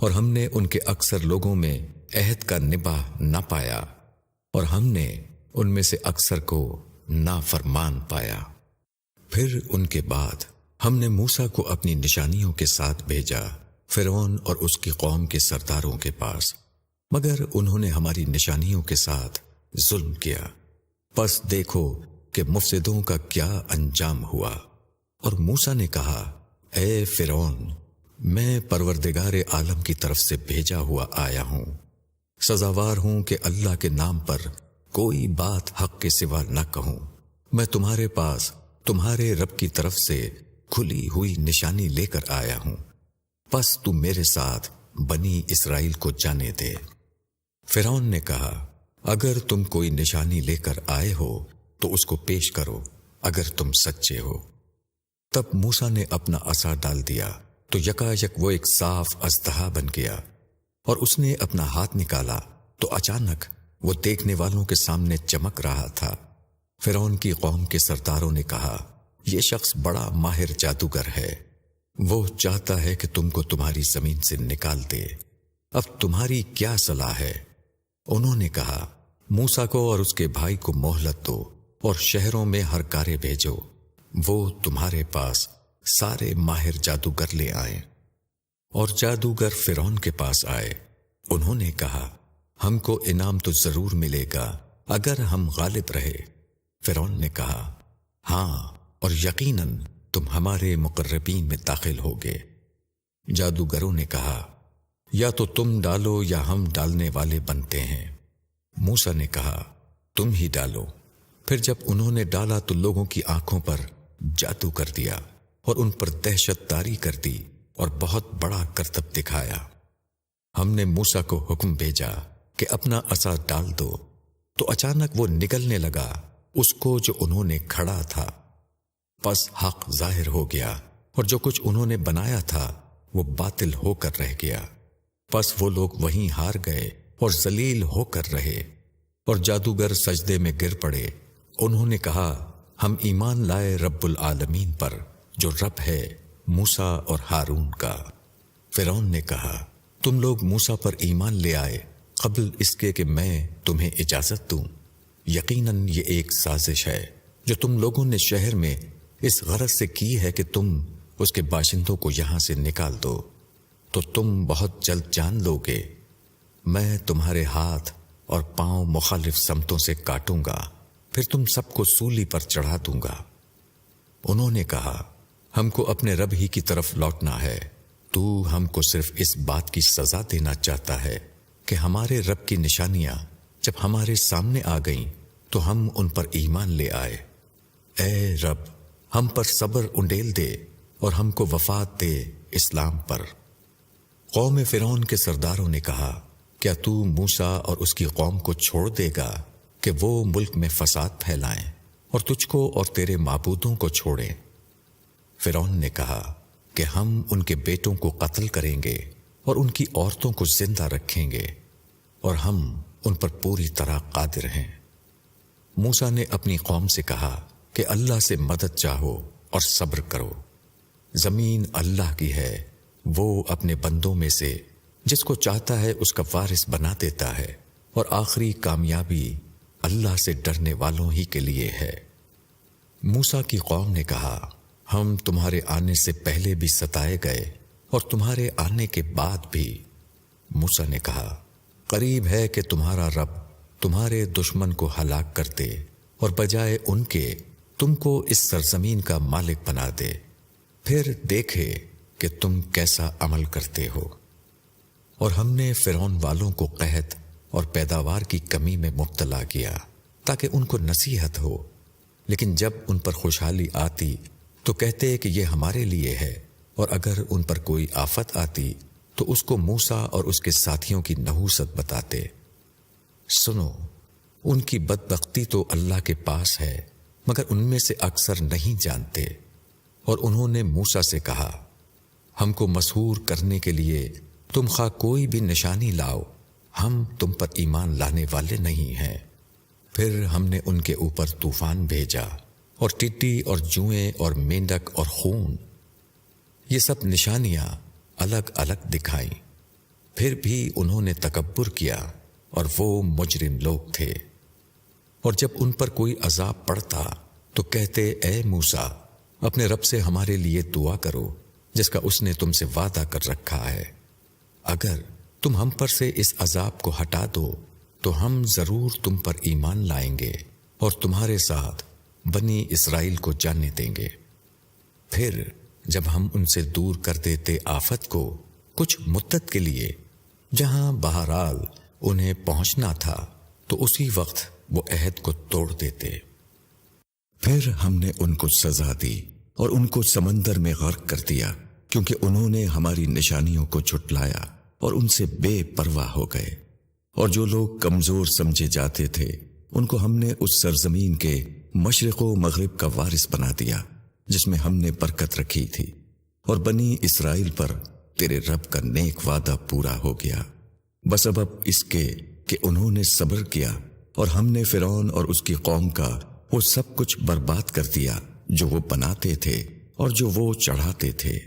اور ہم نے ان کے اکثر لوگوں میں عہد کا نباہ نہ پایا، اور ہم نے ان میں سے اکثر کو نافرمان پایا۔ پھر ان کے بعد ہم نے موسا کو اپنی نشانیوں کے ساتھ بھیجا، فرعون اور اس کی قوم کے سرداروں کے پاس۔ مگر انہوں نے ہماری نشانیوں کے ساتھ ظلم کیا۔ پس دیکھو کہ مفسدوں کا کیا انجام ہوا۔ اور موسا نے کہا، اے فرعون، میں پروردگار عالم کی طرف سے بھیجا ہوا آیا ہوں۔ سزاوار ہوں کہ اللہ کے نام پر کوئی بات حق کے سوا نہ کہوں۔ میں تمہارے پاس، تمہارے رب کی طرف سے کھلی ہوئی نشانی لے کر آیا ہوں۔ پس تم میرے ساتھ بنی اسرائیل کو جانے دے۔ فرون نے کہا، اگر تم کوئی نشانی لے کر آئے ہو تو اس کو پیش کرو، اگر تم سچے ہو۔ تب موسا نے اپنا اثر ڈال دیا تو یکا یک وہ ایک صاف ازدہا بن گیا اور اس نے اپنا ہاتھ نکالا تو اچانک وہ دیکھنے والوں کے سامنے چمک رہا تھا۔ فرون کی قوم کے سرداروں نے کہا، یہ شخص بڑا ماہر جادوگر ہے۔ وہ چاہتا ہے کہ تم کو تمہاری زمین سے نکال دے۔ اب تمہاری کیا صلاح ہے؟ انہوں نے کہا موسا کو اور اس کے بھائی کو مہلت دو اور شہروں میں ہر کارے بھیجو۔ وہ تمہارے پاس سارے ماہر جادوگر لے آئے۔ اور جادوگر فرون کے پاس آئے۔ انہوں نے کہا، ہم کو انعام تو ضرور ملے گا اگر ہم غالب رہے۔ فرون نے کہا ہاں اور یقیناً تم ہمارے مقربین میں داخل ہوگے۔ جادوگروں نے کہا، یا تو تم ڈالو یا ہم ڈالنے والے بنتے ہیں۔ موسا نے کہا، تم ہی ڈالو۔ پھر جب انہوں نے ڈالا تو لوگوں کی آنکھوں پر جادو کر دیا اور ان پر دہشت تاری کر دی اور بہت بڑا کرتب دکھایا۔ ہم نے موسا کو حکم بھیجا کہ اپنا اثر ڈال دو۔ تو اچانک وہ نکلنے لگا۔ اس کو جو انہوں نے کھڑا تھا۔ پس حق ظاہر ہو گیا اور جو کچھ انہوں نے بنایا تھا وہ باطل ہو کر رہ گیا۔ پس وہ لوگ وہیں ہار گئے اور ذلیل ہو کر رہے اور جادوگر سجدے میں گر پڑے۔ انہوں نے کہا ہم ایمان لائے رب العالمین پر، جو رب ہے موسا اور ہارون کا۔ فرون نے کہا، تم لوگ موسا پر ایمان لے آئے قبل اس کے کہ میں تمہیں اجازت دوں۔ یقیناً یہ ایک سازش ہے جو تم لوگوں نے شہر میں اس غرض سے کی ہے کہ تم اس کے باشندوں کو یہاں سے نکال دو۔ تو تم بہت جلد جان لو گے، میں تمہارے ہاتھ اور پاؤں مخالف سمتوں سے کاٹوں گا۔ پھر تم سب کو سولی پر چڑھا دوں گا۔ انہوں نے کہا، ہم کو اپنے رب ہی کی طرف لوٹنا ہے۔ تو ہم کو صرف اس بات کی سزا دینا چاہتا ہے کہ ہمارے رب کی نشانیاں جب ہمارے سامنے آ گئیں، تو ہم ان پر ایمان لے آئے۔ اے رب، ہم پر صبر انڈیل دے اور ہم کو وفات دے اسلام پر۔ قوم فرون کے سرداروں نے کہا، کیا تو موسا اور اس کی قوم کو چھوڑ دے گا؟ کہ وہ ملک میں فساد پھیلائیں اور تجھ کو اور تیرے معبودوں کو چھوڑیں۔ فرون نے کہا کہ ہم ان کے بیٹوں کو قتل کریں گے اور ان کی عورتوں کو زندہ رکھیں گے اور ہم ان پر پوری طرح قادر ہیں۔ موسا نے اپنی قوم سے کہا کہ اللہ سے مدد چاہو اور صبر کرو۔ زمین اللہ کی ہے، وہ اپنے بندوں میں سے جس کو چاہتا ہے اس کا وارث بنا دیتا ہے اور آخری کامیابی اللہ سے ڈرنے والوں ہی کے لیے ہے۔ موسا کی قوم نے کہا، ہم تمہارے آنے سے پہلے بھی ستائے گئے اور تمہارے آنے کے بعد بھی۔ موسا نے کہا، قریب ہے کہ تمہارا رب تمہارے دشمن کو ہلاک کر دے اور بجائے ان کے تم کو اس سرزمین کا مالک بنا دے۔ پھر دیکھے کہ تم کیسا عمل کرتے ہو۔ اور ہم نے فرون والوں کو قحط اور پیداوار کی کمی میں مبتلا کیا تاکہ ان کو نصیحت ہو۔ لیکن جب ان پر خوشحالی آتی تو کہتے کہ یہ ہمارے لیے ہے اور اگر ان پر کوئی آفت آتی تو اس کو موسا اور اس کے ساتھیوں کی نحوست بتاتے۔ سنو، ان کی بدبختی تو اللہ کے پاس ہے، مگر ان میں سے اکثر نہیں جانتے۔ اور انہوں نے موسا سے کہا، ہم کو مسحور کرنے کے لیے تم خواہ کوئی بھی نشانی لاؤ۔ ہم تم پر ایمان لانے والے نہیں ہیں۔ پھر ہم نے ان کے اوپر طوفان بھیجا اور ٹٹی اور جوئیں اور مینڈک اور خون۔ یہ سب نشانیاں الگ الگ دکھائیں۔ پھر بھی انہوں نے تکبر کیا اور وہ مجرم لوگ تھے۔ اور جب ان پر کوئی عذاب پڑتا تو کہتے، اے موسا اپنے رب سے ہمارے لیے دعا کرو، جس کا اس نے تم سے وعدہ کر رکھا ہے۔ اگر تم ہم پر سے اس عذاب کو ہٹا دو، تو ہم ضرور تم پر ایمان لائیں گے اور تمہارے ساتھ بنی اسرائیل کو جاننے دیں گے۔ پھر جب ہم ان سے دور کر دیتے آفت کو کچھ مدت کے لیے جہاں بہرحال انہیں پہنچنا تھا، تو اسی وقت وہ عہد کو توڑ دیتے۔ پھر ہم نے ان کو سزا دی اور ان کو سمندر میں غرق کر دیا، کیونکہ انہوں نے ہماری نشانیوں کو چھٹلایا اور ان سے بے پرواہ ہو گئے۔ اور جو لوگ کمزور سمجھے جاتے تھے، ان کو ہم نے اس سرزمین کے مشرق و مغرب کا وارث بنا دیا، جس میں ہم نے برکت رکھی تھی۔ اور بنی اسرائیل پر تیرے رب کا نیک وعدہ پورا ہو گیا۔ بس اب اب اس کے کہ انہوں نے صبر کیا اور ہم نے فرعون اور اس کی قوم کا وہ سب کچھ برباد کر دیا جو وہ بناتے تھے اور جو وہ چڑھاتے تھے۔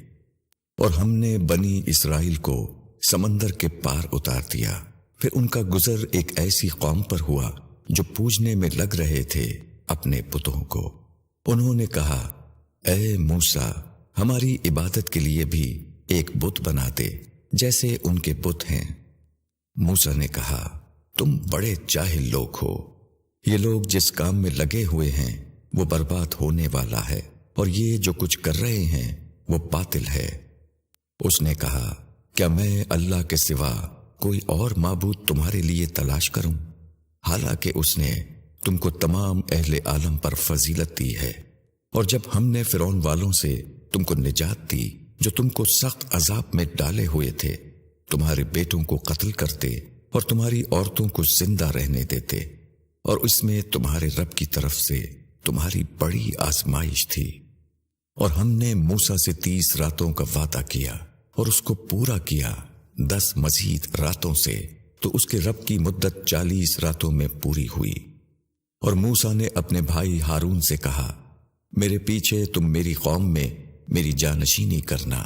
اور ہم نے بنی اسرائیل کو سمندر کے پار اتار دیا۔ پھر ان کا گزر ایک ایسی قوم پر ہوا جو پوجنے میں لگ رہے تھے اپنے پتوں کو۔ انہوں نے کہا، اے موسا ہماری عبادت کے لیے بھی ایک بت بنا دے، جیسے ان کے بت ہیں۔ موسا نے کہا، تم بڑے جاہل لوگ ہو۔ یہ لوگ جس کام میں لگے ہوئے ہیں، وہ برباد ہونے والا ہے، اور یہ جو کچھ کر رہے ہیں، وہ باطل ہے۔ اس نے کہا کیا میں اللہ کے سوا کوئی اور معبود تمہارے لیے تلاش کروں؟ حالانکہ اس نے تم کو تمام اہل عالم پر فضیلت دی ہے۔ اور جب ہم نے فرون والوں سے تم کو نجات دی جو تم کو سخت عذاب میں ڈالے ہوئے تھے، تمہارے بیٹوں کو قتل کرتے اور تمہاری عورتوں کو زندہ رہنے دیتے، اور اس میں تمہارے رب کی طرف سے تمہاری بڑی آزمائش تھی۔ اور ہم نے موسا سے تیس راتوں کا وعدہ کیا۔ اور اس کو پورا کیا دس مزید راتوں سے، تو اس کے رب کی مدت چالیس راتوں میں پوری ہوئی۔ اور موسا نے اپنے بھائی ہارون سے کہا، میرے پیچھے تم میری قوم میں میری جانشینی کرنا،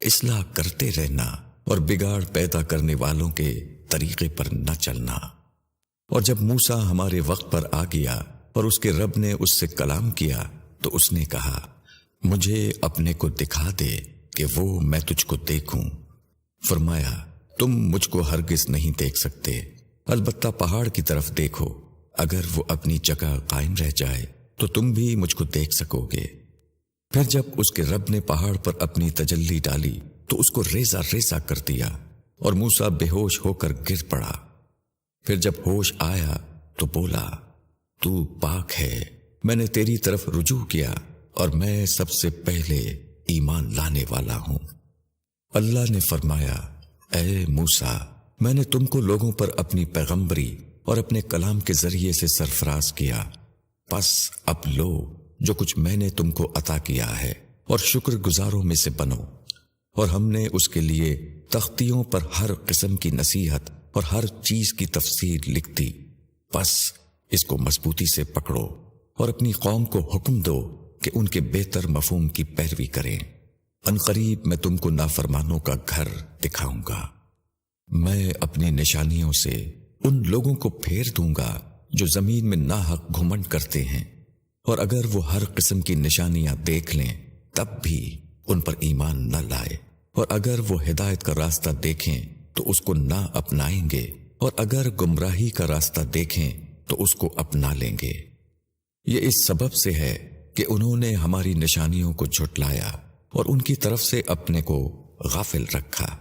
اصلاح کرتے رہنا اور بگاڑ پیدا کرنے والوں کے طریقے پر نہ چلنا۔ اور جب موسا ہمارے وقت پر آ گیا اور اس کے رب نے اس سے کلام کیا، تو اس نے کہا، مجھے اپنے کو دکھا دے۔ کہ وہ میں تجھ کو دیکھوں۔ فرمایا، تم مجھ کو ہرگز نہیں دیکھ سکتے۔ البتہ پہاڑ کی طرف دیکھو۔ اگر وہ اپنی جگہ قائم رہ جائے، تو تم بھی مجھ کو دیکھ سکو گے۔ پھر جب اس کے رب نے پہاڑ پر اپنی تجلی ڈالی، تو اس کو ریزا ریزا کر دیا اور موسا بے ہوش ہو کر گر پڑا۔ پھر جب ہوش آیا، تو بولا، تو پاک ہے، میں نے تیری طرف رجوع کیا اور میں سب سے پہلے ایمان لانے والا ہوں۔ اللہ نے فرمایا، اے موسا میں نے تم کو لوگوں پر اپنی پیغمبری اور اپنے کلام کے ذریعے سے سرفراز کیا۔ پس اب لو جو کچھ میں نے تم کو عطا کیا ہے اور شکر گزاروں میں سے بنو۔ اور ہم نے اس کے لیے تختیوں پر ہر قسم کی نصیحت اور ہر چیز کی تفسیر لکھ دی۔ بس اس کو مضبوطی سے پکڑو اور اپنی قوم کو حکم دو۔ کہ ان کے بہتر مفہوم کی پیروی کریں۔ قریب میں تم کو نافرمانوں کا گھر دکھاؤں گا۔ میں اپنی نشانیوں سے ان لوگوں کو پھیر دوں گا جو زمین میں ناحق گھمنڈ کرتے ہیں۔ اور اگر وہ ہر قسم کی نشانیاں دیکھ لیں، تب بھی ان پر ایمان نہ لائے۔ اور اگر وہ ہدایت کا راستہ دیکھیں، تو اس کو نہ اپنائیں گے۔ اور اگر گمراہی کا راستہ دیکھیں، تو اس کو اپنا لیں گے۔ یہ اس سبب سے ہے کہ انہوں نے ہماری نشانیوں کو جھٹلایا اور ان کی طرف سے اپنے کو غافل رکھا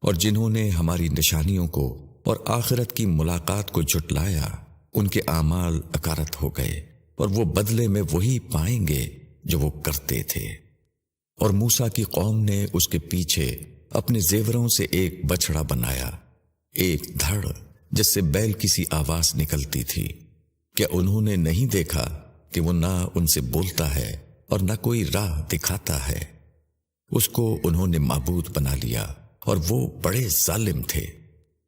اور جنہوں نے ہماری نشانیوں کو اور آخرت کی ملاقات کو جھٹلایا، ان کے اعمال اکارت ہو گئے اور وہ بدلے میں وہی پائیں گے جو وہ کرتے تھے۔ اور موسا کی قوم نے اس کے پیچھے اپنے زیوروں سے ایک بچڑا بنایا، ایک دھڑ جس سے بیل کسی آواز نکلتی تھی کیا انہوں نے نہیں دیکھا کہ وہ نہ ان سے بولتا ہے اور نہ کوئی راہ دکھاتا ہے۔ اس کو انہوں نے معبود بنا لیا اور وہ بڑے ظالم تھے۔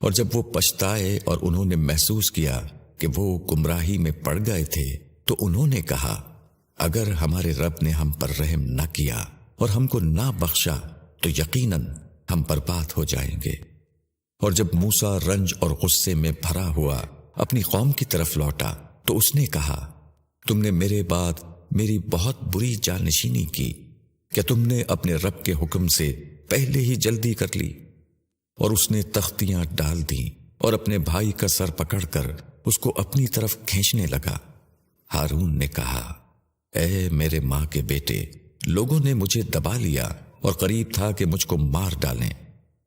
اور جب وہ پچھتائے اور انہوں نے محسوس کیا کہ وہ گمراہی میں پڑ گئے تھے، تو انہوں نے کہا، اگر ہمارے رب نے ہم پر رحم نہ کیا اور ہم کو نہ بخشا، تو یقیناً ہم برباد ہو جائیں گے۔ اور جب موسا رنج اور غصے میں بھرا ہوا اپنی قوم کی طرف لوٹا، تو اس نے کہا تم نے میرے بعد میری بہت بری جانشینی کی کہ تم نے اپنے رب کے حکم سے پہلے ہی جلدی کر لی اور اس نے تختیاں ڈال دی اور اپنے بھائی کا سر پکڑ کر اس کو اپنی طرف کھینچنے لگا۔ ہارون نے کہا، اے میرے ماں کے بیٹے، لوگوں نے مجھے دبا لیا اور قریب تھا کہ مجھ کو مار ڈالیں۔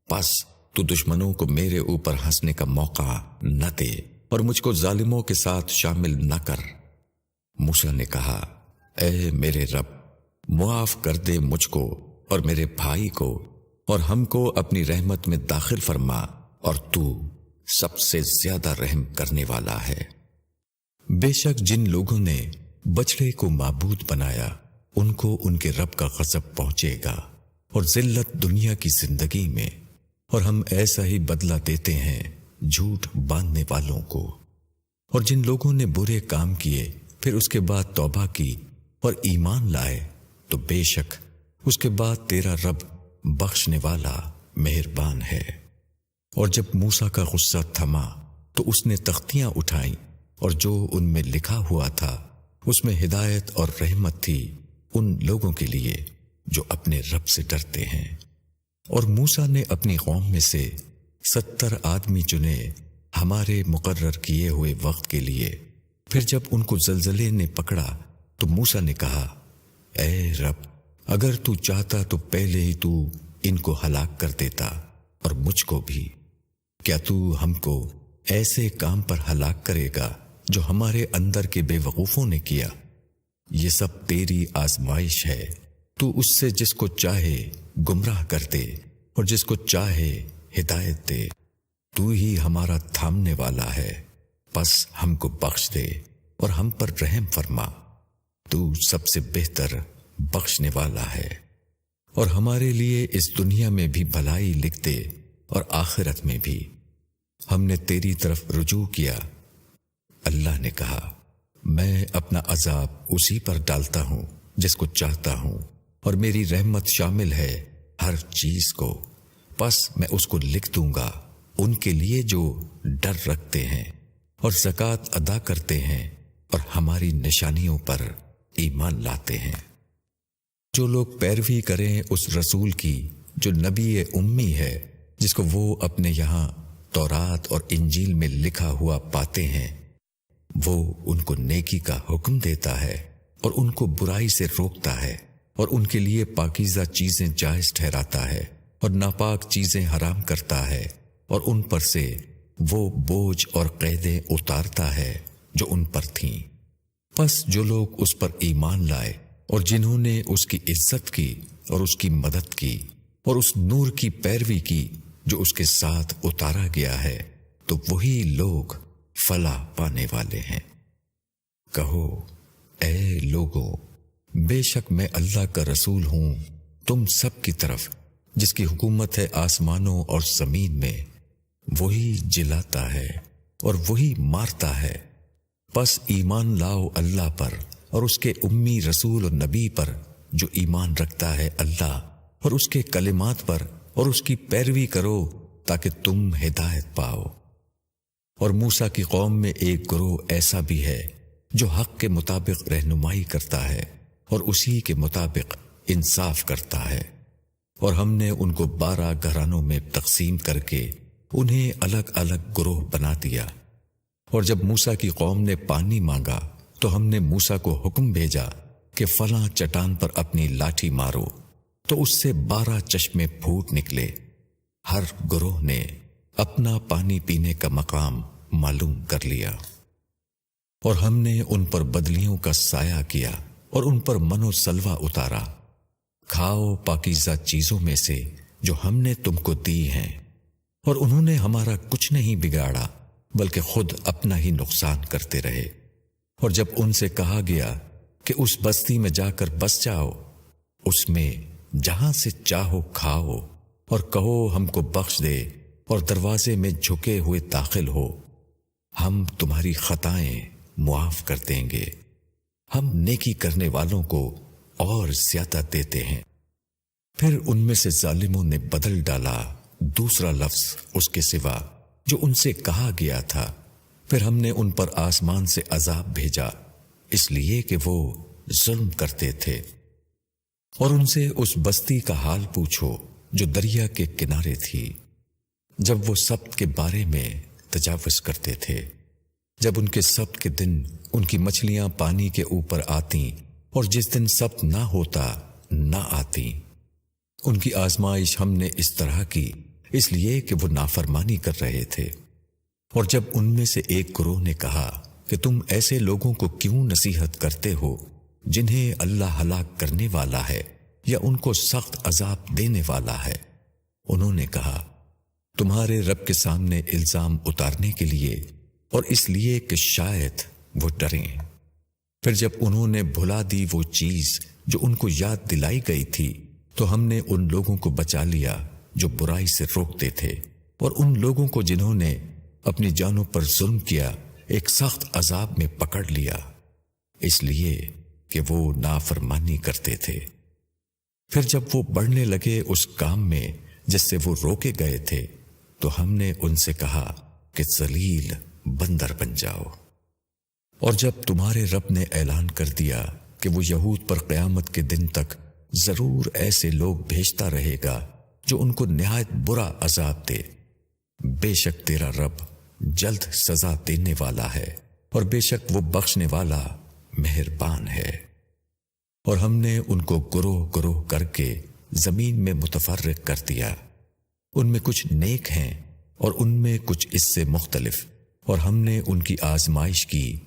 پس تو دشمنوں کو میرے اوپر ہنسنے کا موقع نہ دے اور مجھ کو ظالموں کے ساتھ شامل نہ کر۔ موسا نے کہا، اے میرے رب، معاف کر دے مجھ کو اور میرے بھائی کو اور ہم کو اپنی رحمت میں داخل فرما اور تو سب سے زیادہ رحم کرنے والا ہے۔ بے شک جن لوگوں نے بچڑے کو معبود بنایا، ان کو ان کے رب کا غضب پہنچے گا اور ذلت دنیا کی زندگی میں اور ہم ایسا ہی بدلہ دیتے ہیں جھوٹ باندھنے والوں کو۔ اور جن لوگوں نے برے کام کیے پھر اس کے بعد توبہ کی اور ایمان لائے تو بے شک اس کے بعد تیرا رب بخشنے والا مہربان ہے۔ اور جب موسا کا غصہ تھما تو اس نے تختیاں اٹھائیں اور جو ان میں لکھا ہوا تھا، اس میں ہدایت اور رحمت تھی ان لوگوں کے لیے جو اپنے رب سے ڈرتے ہیں۔ اور موسا نے اپنی قوم میں سے ستر آدمی چنے ہمارے مقرر کیے ہوئے وقت کے لیے۔ پھر جب ان کو زلزلے نے پکڑا تو موسا نے کہا، اے رب، اگر تو چاہتا تو پہلے ہی تو ان کو ہلاک کر دیتا اور مجھ کو بھی۔ کیا تو ہم کو ایسے کام پر ہلاک کرے گا جو ہمارے اندر کے بے وقوفوں نے کیا؟ یہ سب تیری آزمائش ہے۔ تو اس سے جس کو چاہے گمراہ کر دے اور جس کو چاہے ہدایت دے۔ تو ہی ہمارا تھامنے والا ہے۔ بس ہم کو بخش دے اور ہم پر رحم فرما۔ تو سب سے بہتر بخشنے والا ہے۔ اور ہمارے لیے اس دنیا میں بھی بھلائی لکھ دے اور آخرت میں بھی۔ ہم نے تیری طرف رجوع کیا۔ اللہ نے کہا، میں اپنا عذاب اسی پر ڈالتا ہوں جس کو چاہتا ہوں۔ اور میری رحمت شامل ہے ہر چیز کو۔ بس میں اس کو لکھ دوں گا۔ ان کے لیے جو ڈر رکھتے ہیں۔ اور زکوٰۃ ادا کرتے ہیں اور ہماری نشانیوں پر ایمان لاتے ہیں۔ جو لوگ پیروی کریں اس رسول کی، جو نبی امی ہے، جس کو وہ اپنے یہاں تورات اور انجیل میں لکھا ہوا پاتے ہیں، وہ ان کو نیکی کا حکم دیتا ہے اور ان کو برائی سے روکتا ہے اور ان کے لیے پاکیزہ چیزیں جائز ٹھہراتا ہے اور ناپاک چیزیں حرام کرتا ہے اور ان پر سے وہ بوجھ اور قیدیں اتارتا ہے جو ان پر تھیں۔ پس جو لوگ اس پر ایمان لائے اور جنہوں نے اس کی عزت کی اور اس کی مدد کی اور اس نور کی پیروی کی جو اس کے ساتھ اتارا گیا ہے، تو وہی لوگ فلاح پانے والے ہیں۔ کہو، اے لوگو، بے شک میں اللہ کا رسول ہوں، تم سب کی طرف، جس کی حکومت ہے آسمانوں اور زمین میں۔ وہی جلاتا ہے اور وہی مارتا ہے۔ پس ایمان لاؤ اللہ پر اور اس کے امی رسول اور نبی پر جو ایمان رکھتا ہے اللہ اور اس کے کلمات پر اور اس کی پیروی کرو تاکہ تم ہدایت پاؤ۔ اور موسا کی قوم میں ایک گروہ ایسا بھی ہے جو حق کے مطابق رہنمائی کرتا ہے اور اسی کے مطابق انصاف کرتا ہے۔ اور ہم نے ان کو بارہ گھرانوں میں تقسیم کر کے انہیں الگ الگ گروہ بنا دیا۔ اور جب موسا کی قوم نے پانی مانگا، تو ہم نے موسا کو حکم بھیجا کہ فلاں چٹان پر اپنی لاٹھی مارو۔ تو اس سے بارہ چشمے پھوٹ نکلے۔ ہر گروہ نے اپنا پانی پینے کا مقام معلوم کر لیا۔ اور ہم نے ان پر بدلیوں کا سایہ کیا اور ان پر منو سلوا اتارا۔ کھاؤ پاکیزہ چیزوں میں سے جو ہم نے تم کو دی ہیں۔ اور انہوں نے ہمارا کچھ نہیں بگاڑا، بلکہ خود اپنا ہی نقصان کرتے رہے۔ اور جب ان سے کہا گیا کہ اس بستی میں جا کر بس جاؤ، اس میں جہاں سے چاہو کھاؤ اور کہو ہم کو بخش دے اور دروازے میں جھکے ہوئے داخل ہو۔ ہم تمہاری خطائیں معاف کر دیں گے۔ ہم نیکی کرنے والوں کو اور زیادہ دیتے ہیں۔ پھر ان میں سے ظالموں نے بدل ڈالا۔ دوسرا لفظ اس کے سوا جو ان سے کہا گیا تھا۔ پھر ہم نے ان پر آسمان سے عذاب بھیجا، اس لیے کہ وہ ظلم کرتے تھے۔ اور ان سے اس بستی کا حال پوچھو جو دریا کے کنارے تھی۔ جب وہ سب کے بارے میں تجاوز کرتے تھے، جب ان کے سب کے دن ان کی مچھلیاں پانی کے اوپر آتی اور جس دن سب نہ ہوتا، نہ آتی ان کی آزمائش ہم نے اس طرح کی۔ اس لیے کہ وہ نافرمانی کر رہے تھے۔ اور جب ان میں سے ایک گروہ نے کہا کہ تم ایسے لوگوں کو کیوں نصیحت کرتے ہو جنہیں اللہ ہلاک کرنے والا ہے یا ان کو سخت عذاب دینے والا ہے؟ انہوں نے کہا، تمہارے رب کے سامنے الزام اتارنے کے لیے اور اس لیے کہ شاید وہ ڈریں۔ پھر جب انہوں نے بھلا دی وہ چیز جو ان کو یاد دلائی گئی تھی، تو ہم نے ان لوگوں کو بچا لیا۔ جو برائی سے روکتے تھے اور ان لوگوں کو جنہوں نے اپنی جانوں پر ظلم کیا، ایک سخت عذاب میں پکڑ لیا۔ اس لیے کہ وہ نافرمانی کرتے تھے۔ پھر جب وہ بڑھنے لگے اس کام میں جس سے وہ روکے گئے تھے، تو ہم نے ان سے کہا کہ زلیل بندر بن جاؤ۔ اور جب تمہارے رب نے اعلان کر دیا کہ وہ یہود پر قیامت کے دن تک ضرور ایسے لوگ بھیجتا رہے گا جو ان کو نہایت برا عذاب دے۔ بے شک تیرا رب جلد سزا دینے والا ہے اور بے شک وہ بخشنے والا مہربان ہے۔ اور ہم نے ان کو گروہ گروہ کر کے زمین میں متفرق کر دیا۔ ان میں کچھ نیک ہیں اور ان میں کچھ اس سے مختلف۔ اور ہم نے ان کی آزمائش کی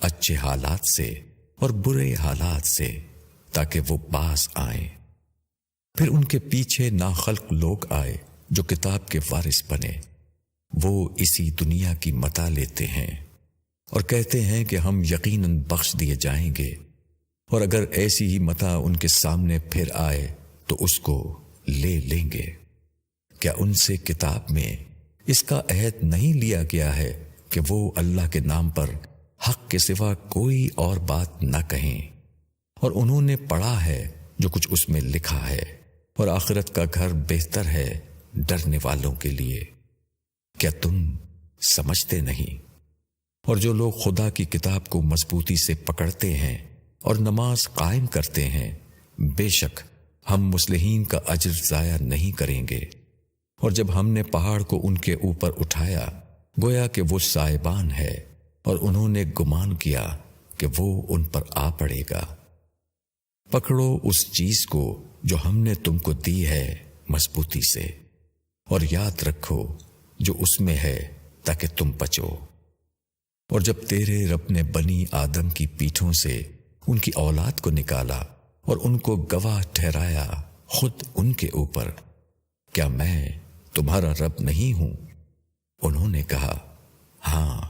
اچھے حالات سے اور برے حالات سے تاکہ وہ باز آئیں۔ پھر ان کے پیچھے ناخلق لوگ آئے جو کتاب کے وارث بنے۔ وہ اسی دنیا کی متا لیتے ہیں اور کہتے ہیں کہ ہم یقیناً بخش دیے جائیں گے۔ اور اگر ایسی ہی متا ان کے سامنے پھر آئے تو اس کو لے لیں گے۔ کیا ان سے کتاب میں اس کا عہد نہیں لیا گیا ہے کہ وہ اللہ کے نام پر حق کے سوا کوئی اور بات نہ کہیں؟ اور انہوں نے پڑھا ہے جو کچھ اس میں لکھا ہے۔ اور آخرت کا گھر بہتر ہے ڈرنے والوں کے لیے۔ کیا تم سمجھتے نہیں؟ اور جو لوگ خدا کی کتاب کو مضبوطی سے پکڑتے ہیں اور نماز قائم کرتے ہیں، بے شک ہم مسلحین کا اجر ضائع نہیں کریں گے۔ اور جب ہم نے پہاڑ کو ان کے اوپر اٹھایا، گویا کہ وہ سائبان ہے اور انہوں نے گمان کیا کہ وہ ان پر آ پڑے گا۔ پکڑو اس چیز کو جو ہم نے تم کو دی ہے مضبوطی سے، اور یاد رکھو جو اس میں ہے تاکہ تم بچو۔ اور جب تیرے رب نے بنی آدم کی پیٹھوں سے ان کی اولاد کو نکالا اور ان کو گواہ ٹھہرایا خود ان کے اوپر، کیا میں تمہارا رب نہیں ہوں؟ انہوں نے کہا ہاں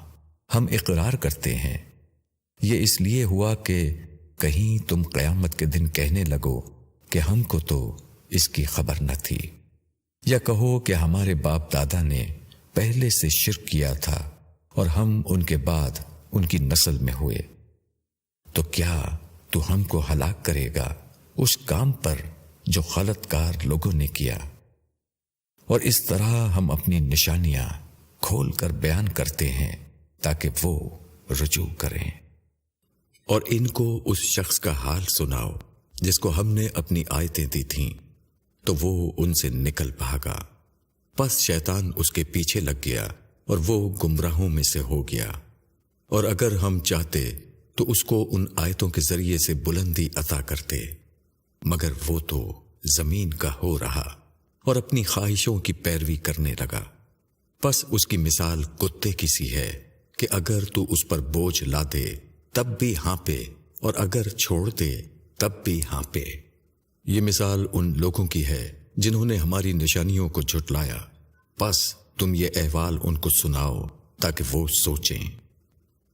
ہم اقرار کرتے ہیں۔ یہ اس لیے ہوا کہ کہیں تم قیامت کے دن کہنے لگو کہ ہم کو تو اس کی خبر نہ تھی۔ یا کہو کہ ہمارے باپ دادا نے پہلے سے شرک کیا تھا اور ہم ان کے بعد ان کی نسل میں ہوئے۔ تو کیا تو ہم کو ہلاک کرے گا اس کام پر جو غلط کار لوگوں نے کیا؟ اور اس طرح ہم اپنی نشانیاں کھول کر بیان کرتے ہیں تاکہ وہ رجوع کریں۔ اور ان کو اس شخص کا حال سناؤ۔ جس کو ہم نے اپنی آیتیں دی تھیں، تو وہ ان سے نکل بھاگا۔ پس شیطان اس کے پیچھے لگ گیا اور وہ گمراہوں میں سے ہو گیا۔ اور اگر ہم چاہتے تو اس کو ان آیتوں کے ذریعے سے بلندی عطا کرتے، مگر وہ تو زمین کا ہو رہا اور اپنی خواہشوں کی پیروی کرنے لگا۔ پس اس کی مثال کتے کی سی ہے کہ اگر تو اس پر بوجھ لا دے تب بھی ہاں پہ اور اگر چھوڑ دے تب بھی ہاں پہ۔ یہ مثال ان لوگوں کی ہے جنہوں نے ہماری نشانیوں کو جھٹلایا۔ پس تم یہ احوال ان کو سناؤ تاکہ وہ سوچیں۔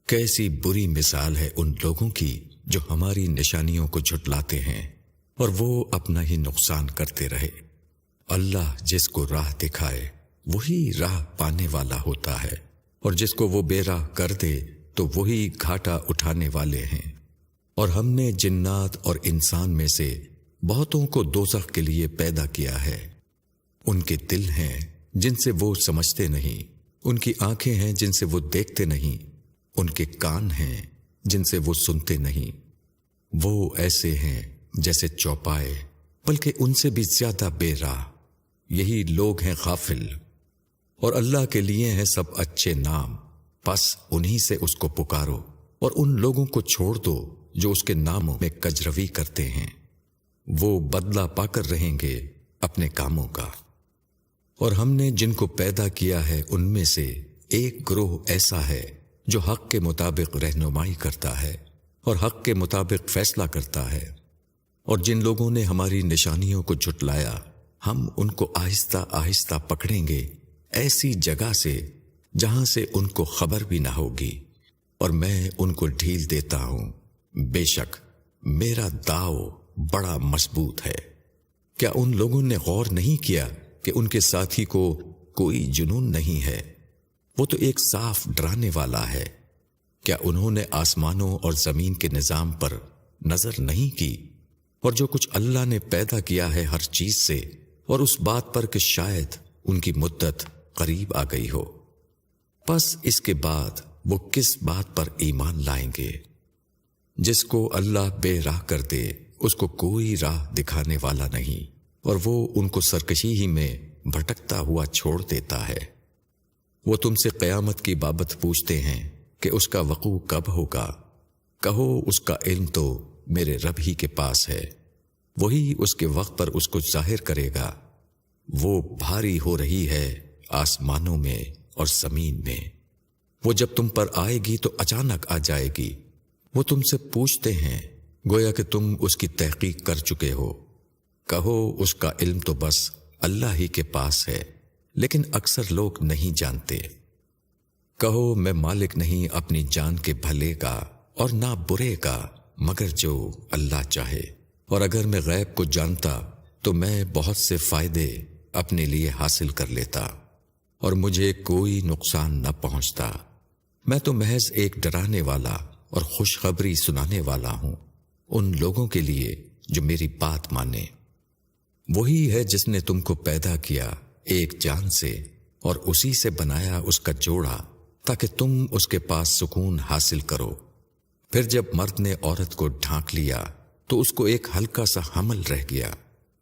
کیسی بری مثال ہے ان لوگوں کی جو ہماری نشانیوں کو جھٹلاتے ہیں اور وہ اپنا ہی نقصان کرتے رہے۔ اللہ جس کو راہ دکھائے، وہی راہ پانے والا ہوتا ہے۔ اور جس کو وہ بے راہ کر دے، تو وہی گھاٹا اٹھانے والے ہیں۔ اور ہم نے جنات اور انسان میں سے بہتوں کو دوزخ کے لیے پیدا کیا ہے۔ ان کے دل ہیں جن سے وہ سمجھتے نہیں۔ ان کی آنکھیں ہیں جن سے وہ دیکھتے نہیں۔ ان کے کان ہیں جن سے وہ سنتے نہیں۔ وہ ایسے ہیں جیسے چوپائے، بلکہ ان سے بھی زیادہ بے راہ۔ یہی لوگ ہیں غافل۔ اور اللہ کے لیے ہیں سب اچھے نام۔ پس انہی سے اس کو پکارو اور ان لوگوں کو چھوڑ دو۔ جو اس کے ناموں میں کجروی کرتے ہیں، وہ بدلہ پا کر رہیں گے اپنے کاموں کا۔ اور ہم نے جن کو پیدا کیا ہے، ان میں سے ایک گروہ ایسا ہے جو حق کے مطابق رہنمائی کرتا ہے اور حق کے مطابق فیصلہ کرتا ہے۔ اور جن لوگوں نے ہماری نشانیوں کو جھٹلایا، ہم ان کو آہستہ آہستہ پکڑیں گے ایسی جگہ سے جہاں سے ان کو خبر بھی نہ ہوگی۔ اور میں ان کو ڈھیل دیتا ہوں۔ بے شک میرا داؤ بڑا مضبوط ہے۔ کیا ان لوگوں نے غور نہیں کیا کہ ان کے ساتھی کو کوئی جنون نہیں ہے؟ وہ تو ایک صاف ڈرانے والا ہے۔ کیا انہوں نے آسمانوں اور زمین کے نظام پر نظر نہیں کی؟ اور جو کچھ اللہ نے پیدا کیا ہے ہر چیز سے، اور اس بات پر کہ شاید ان کی مدت قریب آ گئی ہو۔ پس اس کے بعد وہ کس بات پر ایمان لائیں گے؟ جس کو اللہ بے راہ کر دے، اس کو کوئی راہ دکھانے والا نہیں، اور وہ ان کو سرکشی ہی میں بھٹکتا ہوا چھوڑ دیتا ہے۔ وہ تم سے قیامت کی بابت پوچھتے ہیں کہ اس کا وقوع کب ہوگا۔ کہو، اس کا علم تو میرے رب ہی کے پاس ہے۔ وہی اس کے وقت پر اس کو ظاہر کرے گا۔ وہ بھاری ہو رہی ہے آسمانوں میں اور زمین میں۔ وہ جب تم پر آئے گی تو اچانک آ جائے گی۔ وہ تم سے پوچھتے ہیں، گویا کہ تم اس کی تحقیق کر چکے ہو۔ کہو، اس کا علم تو بس اللہ ہی کے پاس ہے، لیکن اکثر لوگ نہیں جانتے۔ کہو، میں مالک نہیں اپنی جان کے بھلے کا اور نہ برے کا، مگر جو اللہ چاہے۔ اور اگر میں غیب کو جانتا، تو میں بہت سے فائدے اپنے لیے حاصل کر لیتا، اور مجھے کوئی نقصان نہ پہنچتا۔ میں تو محض ایک ڈرانے والا اور خوشخبری سنانے والا ہوں ان لوگوں کے لیے جو میری بات مانے۔ وہی ہے جس نے تم کو پیدا کیا ایک جان سے اور اسی سے بنایا اس کا جوڑا تاکہ تم اس کے پاس سکون حاصل کرو۔ پھر جب مرد نے عورت کو ڈھانک لیا تو اس کو ایک ہلکا سا حمل رہ گیا۔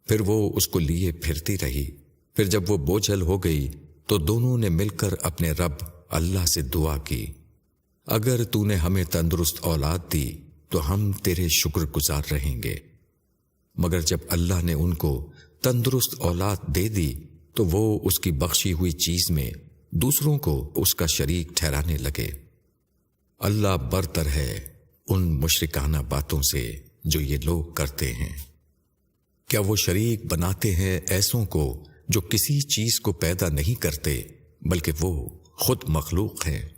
پھر وہ اس کو لیے پھرتی رہی۔ پھر جب وہ بوجھل ہو گئی تو دونوں نے مل کر اپنے رب اللہ سے دعا کی۔ اگر تو نے ہمیں تندرست اولاد دی، تو ہم تیرے شکر گزار رہیں گے۔ مگر جب اللہ نے ان کو تندرست اولاد دے دی، تو وہ اس کی بخشی ہوئی چیز میں دوسروں کو اس کا شریک ٹھہرانے لگے۔ اللہ برتر ہے ان مشرکانہ باتوں سے جو یہ لوگ کرتے ہیں۔ کیا وہ شریک بناتے ہیں ایسوں کو جو کسی چیز کو پیدا نہیں کرتے، بلکہ وہ خود مخلوق ہیں؟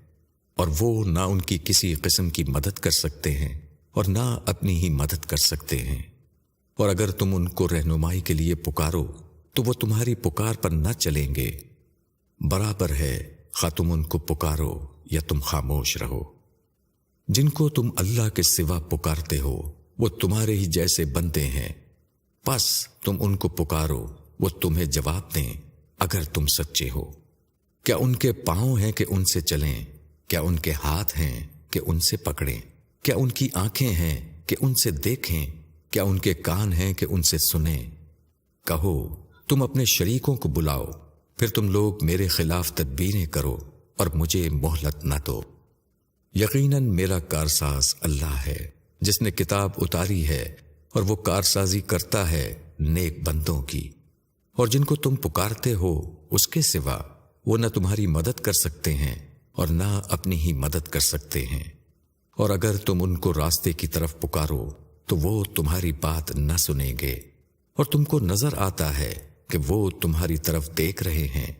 اور وہ نہ ان کی کسی قسم کی مدد کر سکتے ہیں اور نہ اپنی ہی مدد کر سکتے ہیں۔ اور اگر تم ان کو رہنمائی کے لیے پکارو، تو وہ تمہاری پکار پر نہ چلیں گے۔ برابر ہے خا تم ان کو پکارو یا تم خاموش رہو۔ جن کو تم اللہ کے سوا پکارتے ہو، وہ تمہارے ہی جیسے بنتے ہیں۔ پس تم ان کو پکارو، وہ تمہیں جواب دیں اگر تم سچے ہو۔ کیا ان کے پاؤں ہیں کہ ان سے چلیں؟ کیا ان کے ہاتھ ہیں کہ ان سے پکڑیں؟ کیا ان کی آنکھیں ہیں کہ ان سے دیکھیں؟ کیا ان کے کان ہیں کہ ان سے سنیں؟ کہو، تم اپنے شریکوں کو بلاؤ، پھر تم لوگ میرے خلاف تدبیریں کرو اور مجھے مہلت نہ دو۔ یقیناً میرا کارساز اللہ ہے، جس نے کتاب اتاری ہے اور وہ کارسازی کرتا ہے نیک بندوں کی۔ اور جن کو تم پکارتے ہو، اس کے سوا وہ نہ تمہاری مدد کر سکتے ہیں۔ اور نہ اپنی ہی مدد کر سکتے ہیں۔ اور اگر تم ان کو راستے کی طرف پکارو، تو وہ تمہاری بات نہ سنیں گے۔ اور تم کو نظر آتا ہے کہ وہ تمہاری طرف دیکھ رہے ہیں،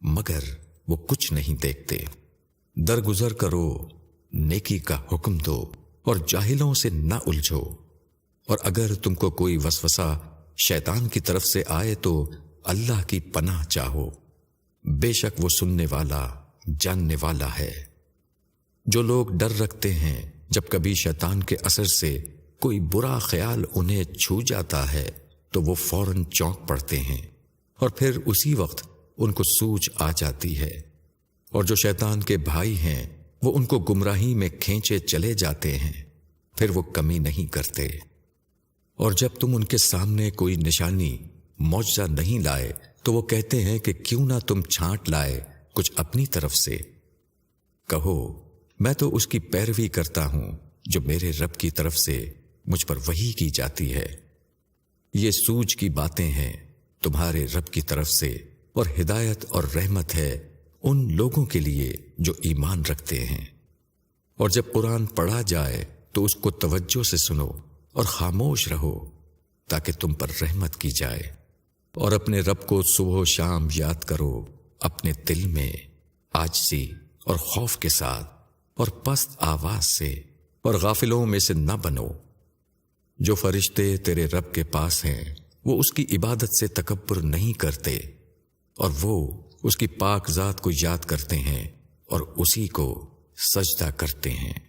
مگر وہ کچھ نہیں دیکھتے۔ درگزر کرو، نیکی کا حکم دو اور جاہلوں سے نہ الجھو۔ اور اگر تم کو کوئی وسوسہ شیطان کی طرف سے آئے تو اللہ کی پناہ چاہو۔ بے شک وہ سننے والا جاننے والا ہے۔ جو لوگ ڈر رکھتے ہیں جب کبھی شیطان کے اثر سے کوئی برا خیال انہیں چھو جاتا ہے، تو وہ فوراً چونک پڑتے ہیں اور پھر اسی وقت ان کو سوچ آ جاتی ہے۔ اور جو شیطان کے بھائی ہیں، وہ ان کو گمراہی میں کھینچے چلے جاتے ہیں، پھر وہ کمی نہیں کرتے۔ اور جب تم ان کے سامنے کوئی نشانی، معجزہ نہیں لائے، تو وہ کہتے ہیں کہ کیوں نہ تم چھانٹ لائے۔ کچھ اپنی طرف سے۔ کہو، میں تو اس کی پیروی کرتا ہوں جو میرے رب کی طرف سے مجھ پر وہی کی جاتی ہے۔ یہ سوج کی باتیں ہیں تمہارے رب کی طرف سے اور ہدایت اور رحمت ہے ان لوگوں کے لیے جو ایمان رکھتے ہیں۔ اور جب قرآن پڑھا جائے تو اس کو توجہ سے سنو اور خاموش رہو تاکہ تم پر رحمت کی جائے۔ اور اپنے رب کو صبح و شام یاد کرو۔ اپنے دل میں آجزی اور خوف کے ساتھ اور پست آواز سے اور غافلوں میں سے نہ بنو۔ جو فرشتے تیرے رب کے پاس ہیں، وہ اس کی عبادت سے تکبر نہیں کرتے اور وہ اس کی پاک ذات کو یاد کرتے ہیں اور اسی کو سجدہ کرتے ہیں۔